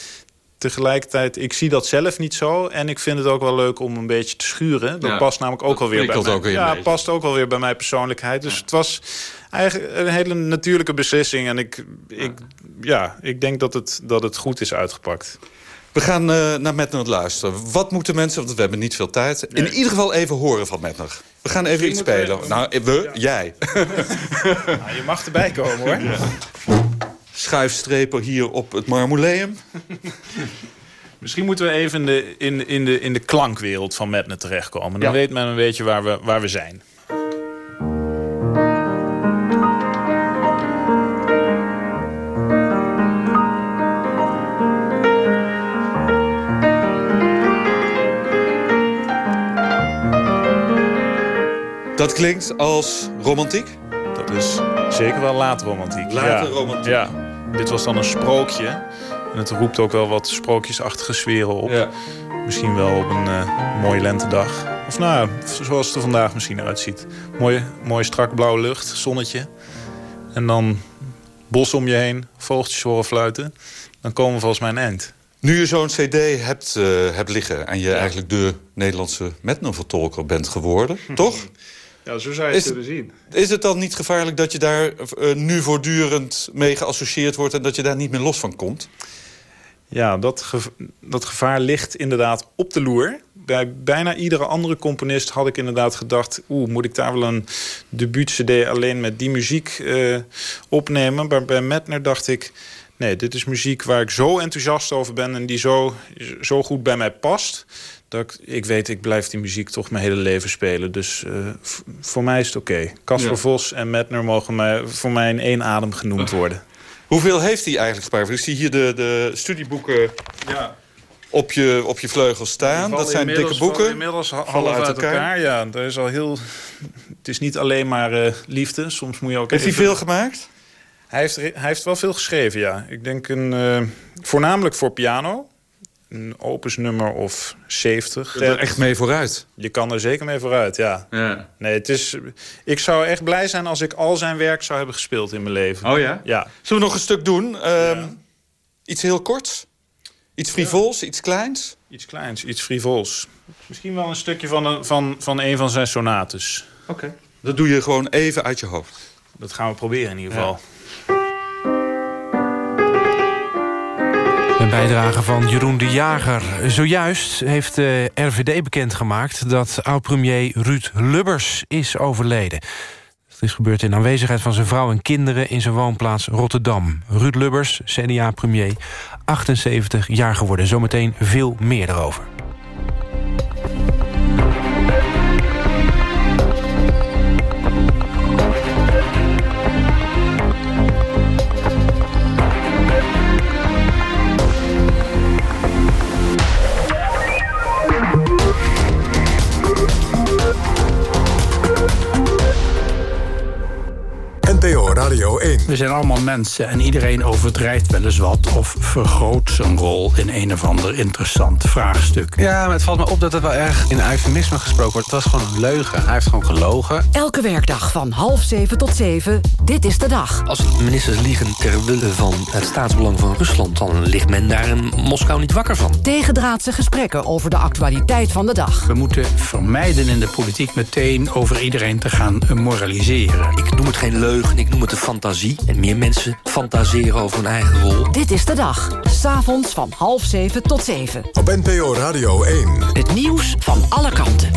tegelijkertijd, ik zie dat zelf niet zo. En ik vind het ook wel leuk om een beetje te schuren. Dat Ja, past namelijk ook alweer bij mij. ja, past ook wel weer bij mijn persoonlijkheid. Dus het was eigenlijk een hele natuurlijke beslissing. En ik, ik, ja, ik denk dat het, dat het goed is uitgepakt. We gaan uh, naar Metner luisteren. Wat moeten mensen, want we hebben niet veel tijd... in ieder geval even horen van Metner. We gaan even iets spelen. Nou, we, jij. Nou, je mag erbij komen, hoor. Ja. Schuifstrepen hier op het Marmoleum. Misschien moeten we even in de, in, in de, in de klankwereld van Metner terechtkomen. Dan weet men een beetje waar we, waar we zijn. Klinkt als romantiek? Dat is zeker wel late romantiek. Late romantiek. Ja. Dit was dan een sprookje. En het roept ook wel wat sprookjesachtige sferen op. Ja. Misschien wel op een uh, mooie lentedag. Of nou, zoals het er vandaag misschien uitziet. Mooie, mooie strak blauwe lucht, zonnetje. En dan bos om je heen, vogeltjes horen fluiten. Dan komen we volgens mij een eind. Nu je zo'n cd hebt, uh, hebt liggen... en je eigenlijk de Nederlandse metno-vertolker bent geworden, (laughs) toch? Ja, zo zou je het kunnen zien. Is het dan niet gevaarlijk dat je daar uh, nu voortdurend mee geassocieerd wordt... en dat je daar niet meer los van komt? Ja, dat, gev dat gevaar ligt inderdaad op de loer. Bij bijna iedere andere componist had ik inderdaad gedacht... oeh, moet ik daar wel een debuut-cd alleen met die muziek uh, opnemen? Maar bij Metner dacht ik... nee, dit is muziek waar ik zo enthousiast over ben... en die zo, zo goed bij mij past... dat ik, ik weet, ik blijf die muziek toch mijn hele leven spelen. Dus uh, voor mij is het oké. Okay. Casper ja. Vos en Metner mogen mij, voor mij in één adem genoemd worden. Hoeveel heeft hij eigenlijk gespaard? Ik zie hier de, de studieboeken ja. op, je, op je vleugels staan. Dat zijn dikke boeken. Inmiddels half uit, uit elkaar. elkaar. Ja, er is al heel... Het is niet alleen maar uh, liefde. Soms moet je ook... Heeft even... hij veel gemaakt? Hij heeft, hij heeft wel veel geschreven, ja. Ik denk een, uh, voornamelijk voor piano. Een opus nummer of 70. Er echt mee vooruit. Je kan er zeker mee vooruit, ja. ja. Nee, het is, ik zou echt blij zijn als ik al zijn werk zou hebben gespeeld in mijn leven. Oh ja? Ja. Zullen we nog een stuk doen? Um, ja. Iets heel korts? Iets frivols, ja. iets kleins? Iets kleins, iets frivols. Misschien wel een stukje van een van, van, een van zijn sonates. Oké. Okay. Dat doe je gewoon even uit je hoofd. Dat gaan we proberen in ieder geval. Bijdrage van Jeroen de Jager. Zojuist heeft de RVD bekendgemaakt dat oud-premier Ruud Lubbers is overleden. Het is gebeurd in aanwezigheid van zijn vrouw en kinderen in zijn woonplaats Rotterdam. Ruud Lubbers, CDA-premier, 78 jaar geworden. Zometeen veel meer erover. We zijn allemaal mensen en iedereen overdrijft wel eens wat... of vergroot zijn rol in een of ander interessant vraagstuk. Ja, maar het valt me op dat het wel erg in eufemisme gesproken wordt. Het was gewoon een leugen. Hij heeft gewoon gelogen. Elke werkdag van half zeven tot zeven, dit is de dag. Als ministers liegen ter wille van het staatsbelang van Rusland... dan ligt men daar in Moskou niet wakker van. Tegendraadse gesprekken over de actualiteit van de dag. We moeten vermijden in de politiek meteen over iedereen te gaan moraliseren. Ik noem het geen leugen, ik noem het een fantasie. En meer mensen fantaseren over hun eigen rol. Dit is de dag. S'avonds van half zeven tot zeven. Op NPO Radio 1. Het nieuws van alle kanten.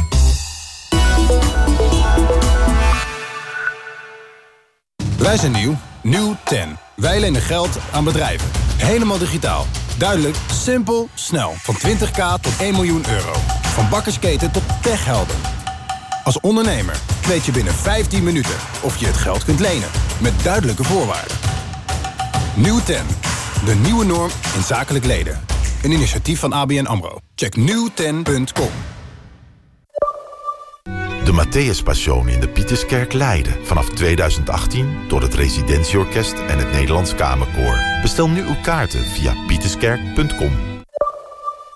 Wij zijn nieuw. Nieuw 10. Wij lenen geld aan bedrijven. Helemaal digitaal. Duidelijk, simpel, snel. Van 20k tot 1 miljoen euro. Van bakkersketen tot techhelden. Als ondernemer weet je binnen 15 minuten of je het geld kunt lenen. Met duidelijke voorwaarden. Nieuw 10. De nieuwe norm in zakelijk leden. Een initiatief van ABN AMRO. Check nieuwten.com. De Matthäus Passion in de Pieterskerk Leiden. Vanaf 2018 door het Residentieorkest en het Nederlands Kamerkoor. Bestel nu uw kaarten via pieterskerk.com.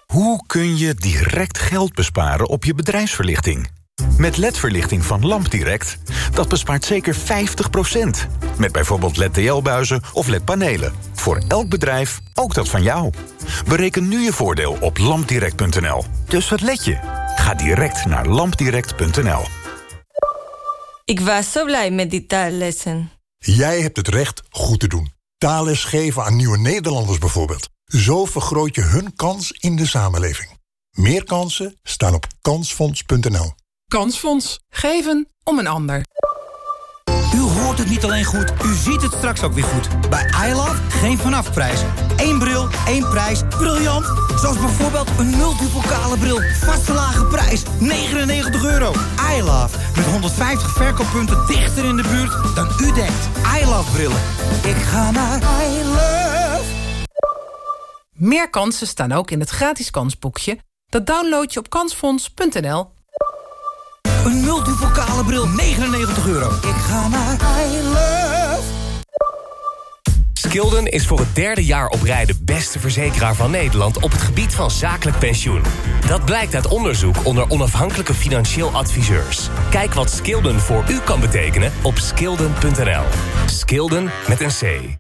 Hoe kun je direct geld besparen op je bedrijfsverlichting? Met LED-verlichting van LampDirect, dat bespaart zeker 50%. Met bijvoorbeeld LED-TL-buizen of LED-panelen. Voor elk bedrijf, ook dat van jou. Bereken nu je voordeel op lampdirect.nl. Dus wat let je? Ga direct naar lampdirect.nl. Ik was zo blij met die taallessen. Jij hebt het recht goed te doen. Taalles geven aan nieuwe Nederlanders bijvoorbeeld. Zo vergroot je hun kans in de samenleving. Meer kansen staan op kansfonds.nl. Kansfonds. Geven om een ander. U hoort het niet alleen goed, u ziet het straks ook weer goed. Bij iLove geen vanafprijs. Eén bril, één prijs. Briljant! Zoals bijvoorbeeld een multipokale bril. Vaste lage prijs, 99 euro. iLove, met 150 verkooppunten dichter in de buurt dan u denkt. iLove brillen. Ik ga naar iLove. Meer kansen staan ook in het gratis kansboekje. Dat download je op kansfonds.nl. Een multipokale bril, 99 euro. Ik ga naar iLove. Skilden is voor het derde jaar op rij de beste verzekeraar van Nederland op het gebied van zakelijk pensioen. Dat blijkt uit onderzoek onder onafhankelijke financieel adviseurs. Kijk wat Skilden voor u kan betekenen op skilden.nl. Skilden met een C.